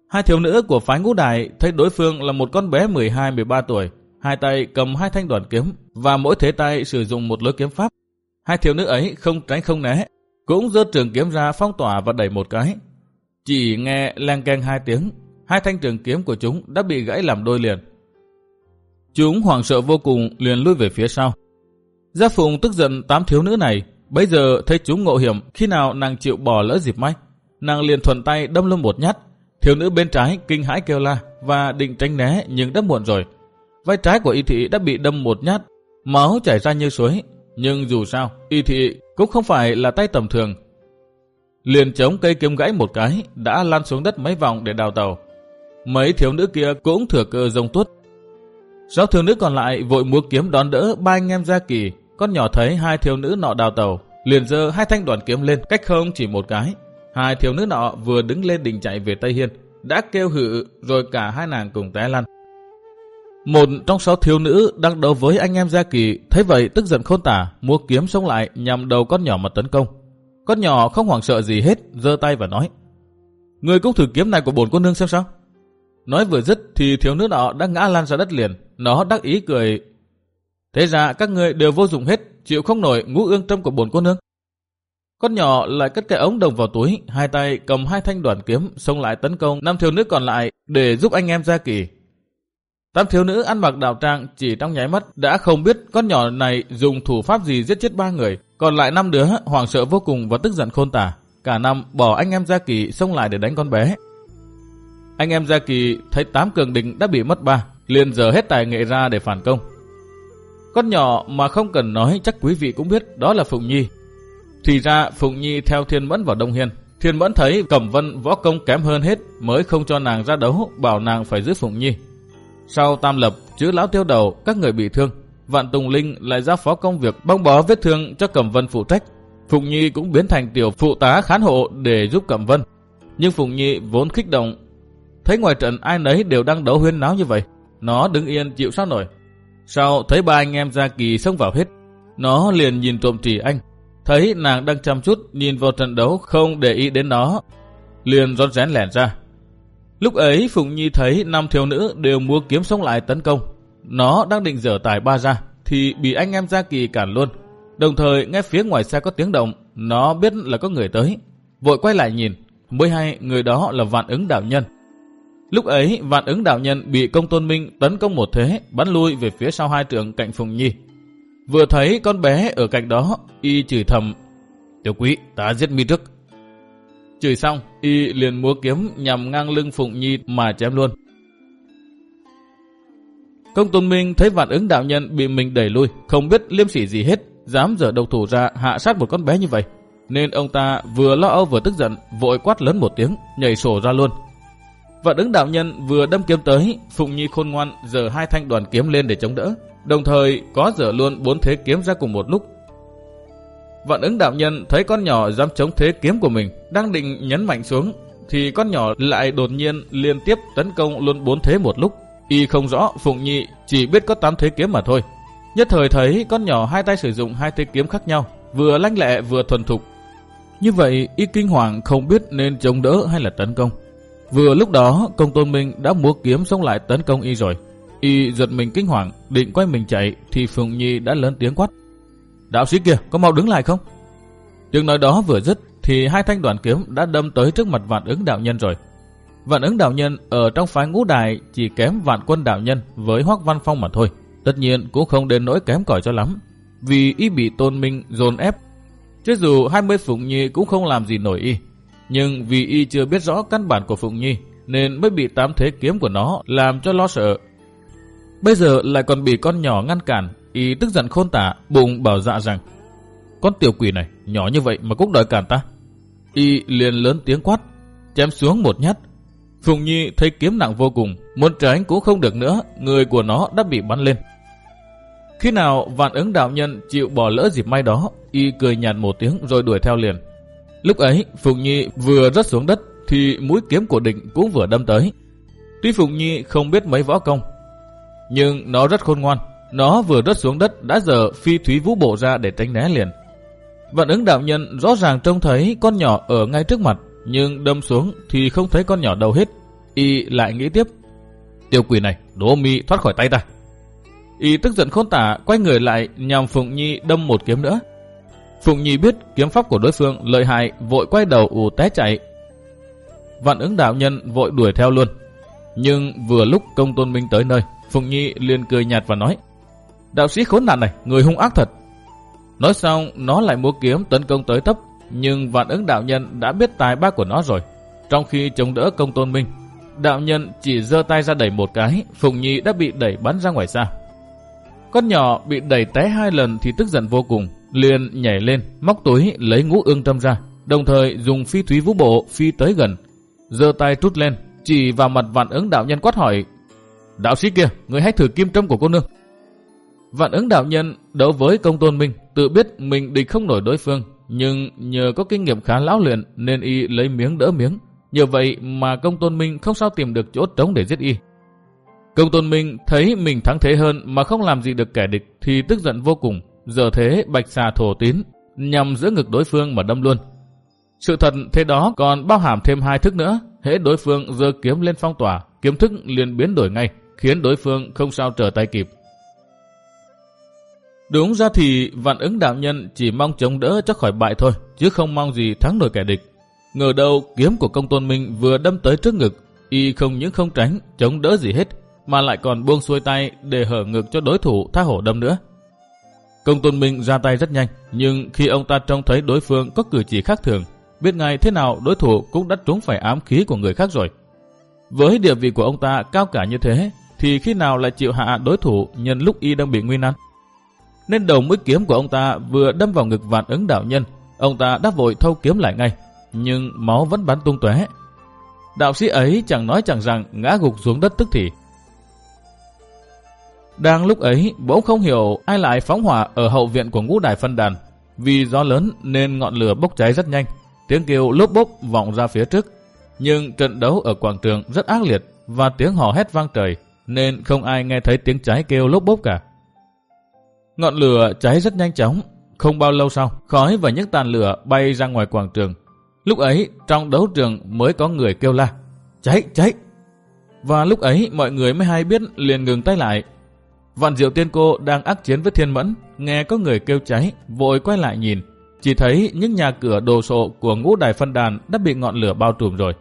Hai thiếu nữ của phái ngũ đại thấy đối phương là một con bé 12-13 tuổi, hai tay cầm hai thanh đoàn kiếm và mỗi thế tay sử dụng một lối kiếm pháp. Hai thiếu nữ ấy không tránh không né, cũng giơ trường kiếm ra phong tỏa và đẩy một cái. Chỉ nghe leng keng hai tiếng, hai thanh trường kiếm của chúng đã bị gãy làm đôi liền. Chúng hoảng sợ vô cùng liền lui về phía sau. Gia Phùng tức giận tám thiếu nữ này, bây giờ thấy chúng ngộ hiểm khi nào nàng chịu bỏ lỡ dịp may. Nàng liền thuận tay đâm lưng một nhát, Thiếu nữ bên trái kinh hãi kêu la và định tránh né nhưng đã muộn rồi. Vai trái của y thị đã bị đâm một nhát, máu chảy ra như suối. Nhưng dù sao, y thị cũng không phải là tay tầm thường. Liền chống cây kiếm gãy một cái, đã lan xuống đất mấy vòng để đào tàu. Mấy thiếu nữ kia cũng thừa cơ rông tuốt. Sáu thiếu nữ còn lại vội múa kiếm đón đỡ ba anh em ra kỳ. Con nhỏ thấy hai thiếu nữ nọ đào tàu, liền giơ hai thanh đoàn kiếm lên cách không chỉ một cái, Hai thiếu nữ nọ vừa đứng lên định chạy về Tây Hiên, đã kêu hự rồi cả hai nàng cùng té lăn. Một trong sáu thiếu nữ đang đấu với anh em Gia Kỳ thấy vậy tức giận khôn tả, mua kiếm xông lại nhằm đầu con nhỏ mà tấn công. Con nhỏ không hoảng sợ gì hết, giơ tay và nói: "Người cũng thử kiếm này của bổn cô nương xem sao?" Nói vừa dứt thì thiếu nữ nọ đã ngã lan ra đất liền, nó đắc ý cười: "Thế ra các người đều vô dụng hết, chịu không nổi ngũ ương trong của bồn cô nương." Con nhỏ lại cất cái ống đồng vào túi, hai tay cầm hai thanh đoàn kiếm xông lại tấn công năm thiếu nữ còn lại để giúp anh em ra kỳ. Tám thiếu nữ ăn mặc đạo trang chỉ trong nháy mắt đã không biết con nhỏ này dùng thủ pháp gì giết chết ba người. Còn lại năm đứa hoảng sợ vô cùng và tức giận khôn tả. Cả năm bỏ anh em Gia Kỳ xông lại để đánh con bé. Anh em Gia Kỳ thấy tám cường địch đã bị mất ba, liền giờ hết tài nghệ ra để phản công. Con nhỏ mà không cần nói chắc quý vị cũng biết đó là Phụng Nhi, thì ra Phụng Nhi theo Thiên Mẫn vào Đông Hiên. Thiên Mẫn thấy Cẩm Vân võ công kém hơn hết mới không cho nàng ra đấu, bảo nàng phải giữ Phụng Nhi. Sau tam lập, chữ lão tiêu đầu, các người bị thương. Vạn Tùng Linh lại ra phó công việc băng bó vết thương cho Cẩm Vân phụ trách. Phụng Nhi cũng biến thành tiểu phụ tá khán hộ để giúp Cẩm Vân. Nhưng Phụng Nhi vốn kích động. Thấy ngoài trận ai nấy đều đang đấu huyên náo như vậy. Nó đứng yên chịu sao nổi. Sau thấy ba anh em ra kỳ xông vào hết. Nó liền nhìn trộm trì anh, Thấy nàng đang chăm chút nhìn vào trận đấu không để ý đến nó. liền rón rén lẻn ra. Lúc ấy Phụng Nhi thấy năm thiếu nữ đều mua kiếm sống lại tấn công. Nó đang định dở tài ba ra thì bị anh em Gia Kỳ cản luôn. Đồng thời nghe phía ngoài xe có tiếng động, nó biết là có người tới. Vội quay lại nhìn, mới hay người đó là vạn ứng đạo nhân. Lúc ấy vạn ứng đạo nhân bị công tôn minh tấn công một thế, bắn lui về phía sau hai trường cạnh Phùng Nhi. Vừa thấy con bé ở cạnh đó, y chửi thầm, Tiểu quý, ta giết mi trước. Chửi xong, y liền múa kiếm nhằm ngang lưng Phụng Nhi mà chém luôn. Công tôn minh thấy vạn ứng đạo nhân bị mình đẩy lui, không biết liêm sỉ gì hết, dám dở độc thủ ra hạ sát một con bé như vậy. Nên ông ta vừa lo âu vừa tức giận, vội quát lớn một tiếng, nhảy sổ ra luôn và đứng đạo nhân vừa đâm kiếm tới, Phụng Nhi khôn ngoan giờ hai thanh đoàn kiếm lên để chống đỡ, đồng thời có giở luôn bốn thế kiếm ra cùng một lúc. Vạn ứng đạo nhân thấy con nhỏ dám chống thế kiếm của mình, đang định nhấn mạnh xuống, thì con nhỏ lại đột nhiên liên tiếp tấn công luôn bốn thế một lúc. Y không rõ Phụng Nhi chỉ biết có tám thế kiếm mà thôi. Nhất thời thấy con nhỏ hai tay sử dụng hai thế kiếm khác nhau, vừa lanh lẹ vừa thuần thục. Như vậy y kinh hoàng không biết nên chống đỡ hay là tấn công. Vừa lúc đó công tôn minh đã múa kiếm xông lại tấn công y rồi. Y giật mình kinh hoàng, định quay mình chạy thì phượng Nhi đã lớn tiếng quát. Đạo sĩ kia, có mau đứng lại không? Tiếng nói đó vừa dứt thì hai thanh đoàn kiếm đã đâm tới trước mặt vạn ứng đạo nhân rồi. Vạn ứng đạo nhân ở trong phái ngũ đài chỉ kém vạn quân đạo nhân với Hoắc Văn Phong mà thôi. Tất nhiên cũng không đến nỗi kém cỏi cho lắm. Vì y bị tôn minh dồn ép. Chứ dù 20 Phụng Nhi cũng không làm gì nổi y. Nhưng vì y chưa biết rõ căn bản của Phụng Nhi nên mới bị tám thế kiếm của nó làm cho lo sợ. Bây giờ lại còn bị con nhỏ ngăn cản, y tức giận khôn tả, bụng bảo dạ rằng Con tiểu quỷ này, nhỏ như vậy mà cũng đòi cản ta. Y liền lớn tiếng quát, chém xuống một nhát. Phụng Nhi thấy kiếm nặng vô cùng, muốn tránh cũng không được nữa, người của nó đã bị bắn lên. Khi nào vạn ứng đạo nhân chịu bỏ lỡ dịp may đó, y cười nhạt một tiếng rồi đuổi theo liền. Lúc ấy, Phụng Nhi vừa rớt xuống đất thì mũi kiếm của định cũng vừa đâm tới. Tuy Phụng Nhi không biết mấy võ công, nhưng nó rất khôn ngoan. Nó vừa rớt xuống đất đã giờ phi thúy vũ bộ ra để tránh né liền. Vạn ứng đạo nhân rõ ràng trông thấy con nhỏ ở ngay trước mặt, nhưng đâm xuống thì không thấy con nhỏ đâu hết. Y lại nghĩ tiếp, tiêu quỷ này, đố mi thoát khỏi tay ta. Y tức giận khôn tả, quay người lại nhằm Phụng Nhi đâm một kiếm nữa. Phụng Nhi biết kiếm pháp của đối phương lợi hại, vội quay đầu ù té chạy. Vạn ứng đạo nhân vội đuổi theo luôn. Nhưng vừa lúc công tôn minh tới nơi, Phụng Nhi liền cười nhạt và nói, Đạo sĩ khốn nạn này, người hung ác thật. Nói xong, nó lại múa kiếm tấn công tới tấp, nhưng vạn ứng đạo nhân đã biết tài ba của nó rồi. Trong khi chống đỡ công tôn minh, đạo nhân chỉ giơ tay ra đẩy một cái, Phụng Nhi đã bị đẩy bắn ra ngoài xa. Con nhỏ bị đẩy té hai lần thì tức giận vô cùng, liền nhảy lên, móc túi lấy ngũ ương tâm ra, đồng thời dùng phi thúy vũ bộ phi tới gần, giơ tay trút lên, chỉ vào mặt vạn ứng đạo nhân quát hỏi, đạo sĩ kia, người hãy thử kim trâm của cô nương. Vạn ứng đạo nhân đấu với công tôn minh, tự biết mình địch không nổi đối phương, nhưng nhờ có kinh nghiệm khá lão luyện nên y lấy miếng đỡ miếng. Nhờ vậy mà công tôn minh không sao tìm được chỗ trống để giết y. Công tôn minh thấy mình thắng thế hơn mà không làm gì được kẻ địch thì tức giận vô cùng, giờ thế bạch xà thổ tín, nhằm giữa ngực đối phương mà đâm luôn. Sự thật thế đó còn bao hàm thêm hai thức nữa, hễ đối phương giơ kiếm lên phong tỏa, kiếm thức liền biến đổi ngay, khiến đối phương không sao trở tay kịp. Đúng ra thì vạn ứng đạo nhân chỉ mong chống đỡ cho khỏi bại thôi, chứ không mong gì thắng nổi kẻ địch. Ngờ đâu kiếm của công tôn minh vừa đâm tới trước ngực, y không những không tránh, chống đỡ gì hết, mà lại còn buông xuôi tay để hở ngực cho đối thủ tha hổ đâm nữa. Công tôn minh ra tay rất nhanh, nhưng khi ông ta trông thấy đối phương có cử chỉ khác thường, biết ngay thế nào đối thủ cũng đã trúng phải ám khí của người khác rồi. Với địa vị của ông ta cao cả như thế, thì khi nào lại chịu hạ đối thủ nhân lúc y đang bị nguy nan? Nên đầu mũi kiếm của ông ta vừa đâm vào ngực vạn ứng đạo nhân, ông ta đã vội thâu kiếm lại ngay, nhưng máu vẫn bắn tung tóe. Đạo sĩ ấy chẳng nói chẳng rằng ngã gục xuống đất tức thì. Đang lúc ấy, bỗng không hiểu ai lại phóng hỏa ở hậu viện của ngũ đài phân đàn. Vì gió lớn nên ngọn lửa bốc cháy rất nhanh, tiếng kêu lốp bốc vọng ra phía trước. Nhưng trận đấu ở quảng trường rất ác liệt và tiếng hò hét vang trời, nên không ai nghe thấy tiếng cháy kêu lốp bốc cả. Ngọn lửa cháy rất nhanh chóng, không bao lâu sau, khói và những tàn lửa bay ra ngoài quảng trường. Lúc ấy trong đấu trường mới có người kêu la, cháy, cháy. Và lúc ấy mọi người mới hay biết liền ngừng tay lại. Vạn diệu tiên cô đang ác chiến với thiên mẫn, nghe có người kêu cháy, vội quay lại nhìn. Chỉ thấy những nhà cửa đồ sộ của ngũ đài phân đàn đã bị ngọn lửa bao trùm rồi.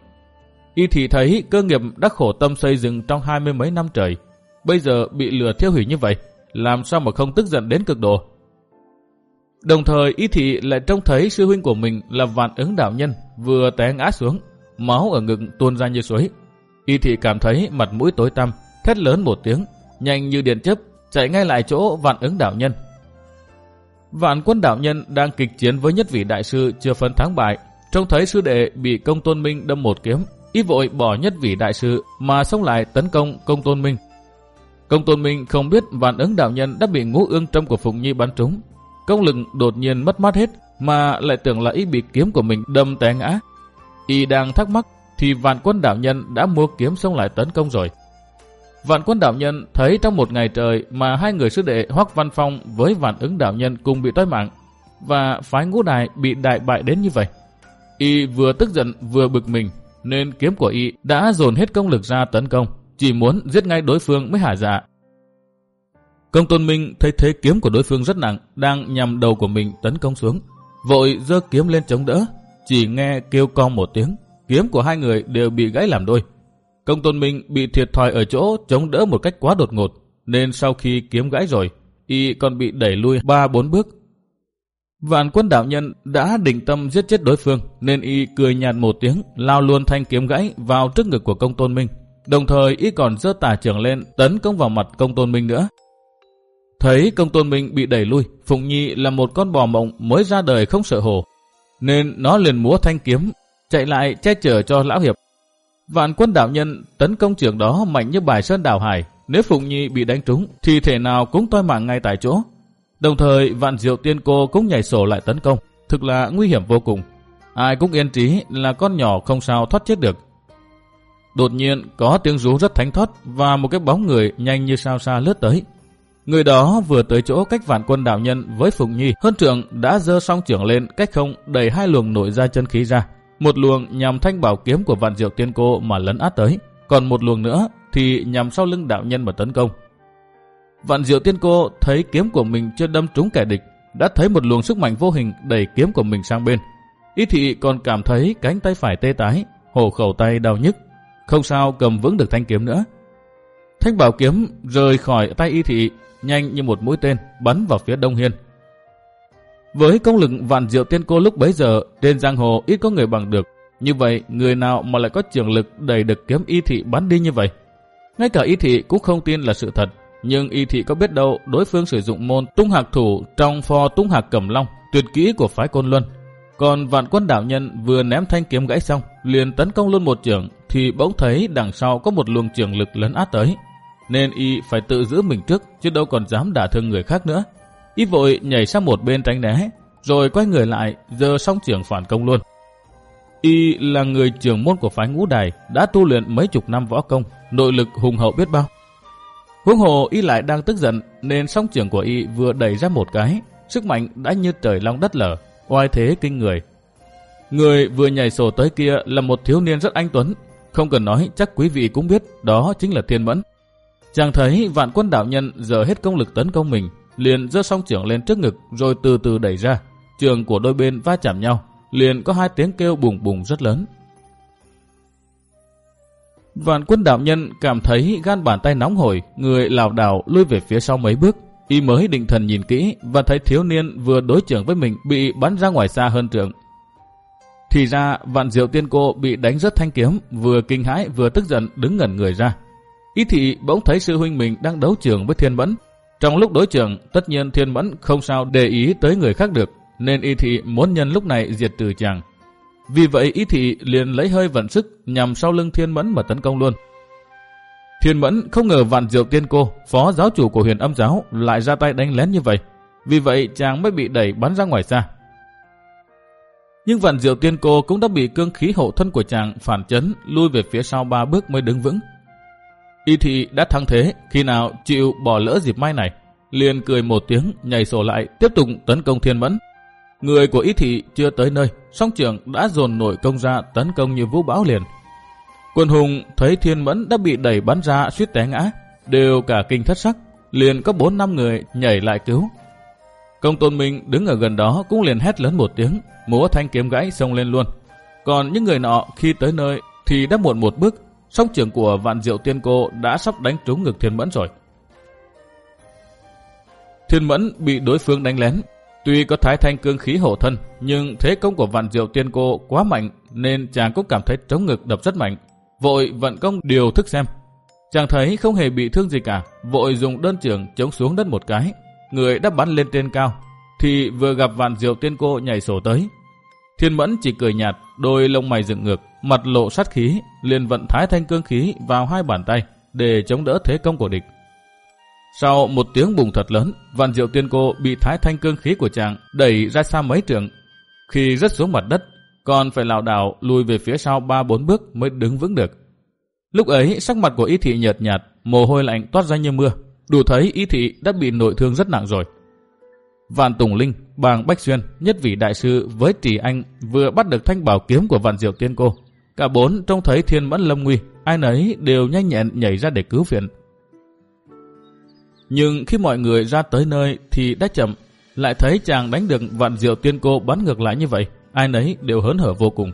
Y thì thấy cơ nghiệp đã khổ tâm xây dựng trong hai mươi mấy năm trời, bây giờ bị lửa thiêu hủy như vậy, làm sao mà không tức giận đến cực độ. Đồng thời Y thị lại trông thấy sư huynh của mình là vạn ứng đạo nhân vừa té ngã xuống, máu ở ngực tuôn ra như suối. Y thị cảm thấy mặt mũi tối tăm, thét lớn một tiếng, nhanh như điện chớp chạy ngay lại chỗ vạn ứng đạo nhân. Vạn quân đạo nhân đang kịch chiến với nhất vị đại sư chưa phân thắng bại, trông thấy sư đệ bị công tôn minh đâm một kiếm, y vội bỏ nhất vị đại sư mà xông lại tấn công công tôn minh. Công tôn minh không biết vạn ứng đạo nhân đã bị ngũ ương trong của Phụng Nhi bắn trúng. Công lực đột nhiên mất mát hết mà lại tưởng là y bị kiếm của mình đâm té ngã. Y đang thắc mắc thì vạn quân đạo nhân đã mua kiếm xông lại tấn công rồi. Vạn quân đạo nhân thấy trong một ngày trời mà hai người sư đệ Hoắc Văn Phong với vạn ứng đạo nhân cùng bị toi mạng và phái ngũ đài bị đại bại đến như vậy. Y vừa tức giận vừa bực mình nên kiếm của Y đã dồn hết công lực ra tấn công, chỉ muốn giết ngay đối phương mới hả dạ. Công tôn minh thấy thế kiếm của đối phương rất nặng, đang nhằm đầu của mình tấn công xuống. Vội giơ kiếm lên chống đỡ, chỉ nghe kêu con một tiếng, kiếm của hai người đều bị gãy làm đôi. Công tôn minh bị thiệt thòi ở chỗ chống đỡ một cách quá đột ngột, nên sau khi kiếm gãy rồi, y còn bị đẩy lui ba bốn bước. Vạn quân đạo nhân đã định tâm giết chết đối phương, nên y cười nhạt một tiếng, lao luôn thanh kiếm gãy vào trước ngực của công tôn minh. Đồng thời y còn giơ tà trưởng lên tấn công vào mặt công tôn minh nữa. Thấy công tôn minh bị đẩy lui, Phụng Nhi là một con bò mộng mới ra đời không sợ hổ, nên nó liền múa thanh kiếm, chạy lại che chở cho lão hiệp. Vạn quân đạo nhân tấn công trưởng đó mạnh như bài sơn đảo hải, nếu Phụng Nhi bị đánh trúng thì thể nào cũng toi mạng ngay tại chỗ. Đồng thời vạn diệu tiên cô cũng nhảy sổ lại tấn công, thực là nguy hiểm vô cùng. Ai cũng yên trí là con nhỏ không sao thoát chết được. Đột nhiên có tiếng rú rất thánh thoát và một cái bóng người nhanh như sao xa lướt tới. Người đó vừa tới chỗ cách vạn quân đạo nhân với Phụng Nhi, hơn trưởng đã dơ song trưởng lên cách không đẩy hai luồng nội ra chân khí ra. Một luồng nhằm thanh bảo kiếm của vạn diệu tiên cô mà lấn át tới, còn một luồng nữa thì nhằm sau lưng đạo nhân mà tấn công. Vạn diệu tiên cô thấy kiếm của mình chưa đâm trúng kẻ địch, đã thấy một luồng sức mạnh vô hình đẩy kiếm của mình sang bên. Ý thị còn cảm thấy cánh tay phải tê tái, hổ khẩu tay đau nhức, không sao cầm vững được thanh kiếm nữa. Thanh bảo kiếm rời khỏi tay y thị nhanh như một mũi tên bắn vào phía Đông Hiên. Với công lực vạn diệu tiên cô lúc bấy giờ, trên giang hồ ít có người bằng được. Như vậy, người nào mà lại có trường lực đầy được kiếm y thị bắn đi như vậy? Ngay cả y thị cũng không tin là sự thật. Nhưng y thị có biết đâu đối phương sử dụng môn tung hạc thủ trong pho tung hạc cẩm long, tuyệt kỹ của phái côn luân. Còn vạn quân đạo nhân vừa ném thanh kiếm gãy xong, liền tấn công luôn một trường, thì bỗng thấy đằng sau có một luồng trường lực lấn át tới nên y phải tự giữ mình trước chứ đâu còn dám đả thương người khác nữa. Y vội nhảy sang một bên tránh né, rồi quay người lại, giờ xong trưởng phản công luôn. Y là người trưởng môn của phái ngũ đài, đã tu luyện mấy chục năm võ công, nội lực hùng hậu biết bao. Huống hồ y lại đang tức giận, nên song trưởng của y vừa đẩy ra một cái, sức mạnh đã như trời long đất lở, oai thế kinh người. Người vừa nhảy sổ tới kia là một thiếu niên rất anh tuấn, không cần nói chắc quý vị cũng biết đó chính là Thiên Mẫn. Chàng thấy vạn quân đạo nhân giờ hết công lực tấn công mình, liền giơ song trưởng lên trước ngực rồi từ từ đẩy ra. Trường của đôi bên va chạm nhau, liền có hai tiếng kêu bùng bùng rất lớn. Vạn quân đạo nhân cảm thấy gan bàn tay nóng hổi, người lảo đảo lui về phía sau mấy bước. Y mới định thần nhìn kỹ và thấy thiếu niên vừa đối trưởng với mình bị bắn ra ngoài xa hơn trường. Thì ra vạn diệu tiên cô bị đánh rất thanh kiếm, vừa kinh hãi vừa tức giận đứng ngẩn người ra. Ý thị bỗng thấy sư huynh mình đang đấu trường với Thiên Mẫn. Trong lúc đối trường, tất nhiên Thiên Mẫn không sao để ý tới người khác được, nên Y thị muốn nhân lúc này diệt trừ chàng. Vì vậy Y thị liền lấy hơi vận sức nhằm sau lưng Thiên Mẫn mà tấn công luôn. Thiên Mẫn không ngờ vạn diệu tiên cô, phó giáo chủ của huyền âm giáo, lại ra tay đánh lén như vậy. Vì vậy chàng mới bị đẩy bắn ra ngoài xa. Nhưng vạn diệu tiên cô cũng đã bị cương khí hộ thân của chàng phản chấn lui về phía sau ba bước mới đứng vững. Y thị đã thắng thế, khi nào chịu bỏ lỡ dịp may này, liền cười một tiếng, nhảy sổ lại, tiếp tục tấn công thiên mẫn. Người của Y thị chưa tới nơi, song trưởng đã dồn nội công ra tấn công như vũ bão liền. Quân hùng thấy thiên mẫn đã bị đẩy bắn ra suýt té ngã, đều cả kinh thất sắc, liền có bốn năm người nhảy lại cứu. Công tôn minh đứng ở gần đó cũng liền hét lớn một tiếng, múa thanh kiếm gãy xông lên luôn. Còn những người nọ khi tới nơi thì đã muộn một bước, song trưởng của vạn diệu tiên cô đã sắp đánh trúng ngực thiên mẫn rồi. Thiên mẫn bị đối phương đánh lén, tuy có thái thanh cương khí hộ thân, nhưng thế công của vạn diệu tiên cô quá mạnh nên chàng cũng cảm thấy trống ngực đập rất mạnh. Vội vận công điều thức xem. Chàng thấy không hề bị thương gì cả, vội dùng đơn trưởng chống xuống đất một cái. Người đã bắn lên trên cao, thì vừa gặp vạn diệu tiên cô nhảy sổ tới. Thiên mẫn chỉ cười nhạt, đôi lông mày dựng ngược, mặt lộ sát khí, liền vận thái thanh cương khí vào hai bàn tay để chống đỡ thế công của địch. Sau một tiếng bùng thật lớn, vạn diệu tiên cô bị thái thanh cương khí của chàng đẩy ra xa mấy trường. Khi rớt xuống mặt đất, còn phải lảo đảo lùi về phía sau ba bốn bước mới đứng vững được. Lúc ấy, sắc mặt của y thị nhợt nhạt, mồ hôi lạnh toát ra như mưa. Đủ thấy y thị đã bị nội thương rất nặng rồi. Vạn Tùng Linh, Bàng Bách Xuyên, nhất vị đại sư với Trì Anh vừa bắt được thanh bảo kiếm của Vạn Diệu Tiên Cô. Cả bốn trông thấy thiên mẫn lâm nguy, ai nấy đều nhanh nhẹn nhảy ra để cứu viện. Nhưng khi mọi người ra tới nơi thì đã chậm, lại thấy chàng đánh được Vạn Diệu Tiên Cô bắn ngược lại như vậy, ai nấy đều hớn hở vô cùng.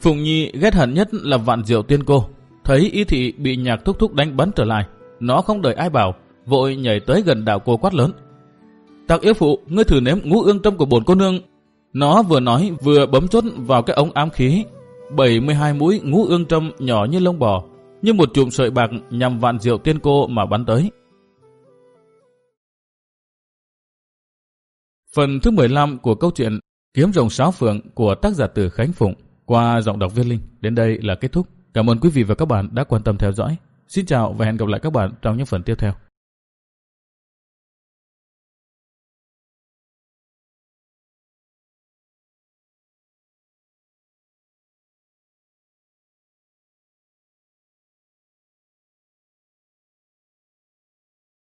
Phùng Nhi ghét hận nhất là Vạn Diệu Tiên Cô, thấy y thị bị nhạc thúc thúc đánh bắn trở lại, nó không đợi ai bảo, vội nhảy tới gần đạo cô quát lớn. Tạc yêu phụ, ngươi thử nếm ngũ ương tâm của bổn cô nương. Nó vừa nói vừa bấm chốt vào cái ống ám khí. 72 mũi ngũ ương trâm nhỏ như lông bò, như một chùm sợi bạc nhằm vạn diệu tiên cô mà bắn tới. Phần thứ 15 của câu chuyện Kiếm rồng sáo phượng của tác giả từ Khánh Phụng qua giọng đọc viên Linh đến đây là kết thúc. Cảm ơn quý vị và các bạn đã quan tâm theo dõi. Xin chào và hẹn gặp lại các bạn trong những phần tiếp theo.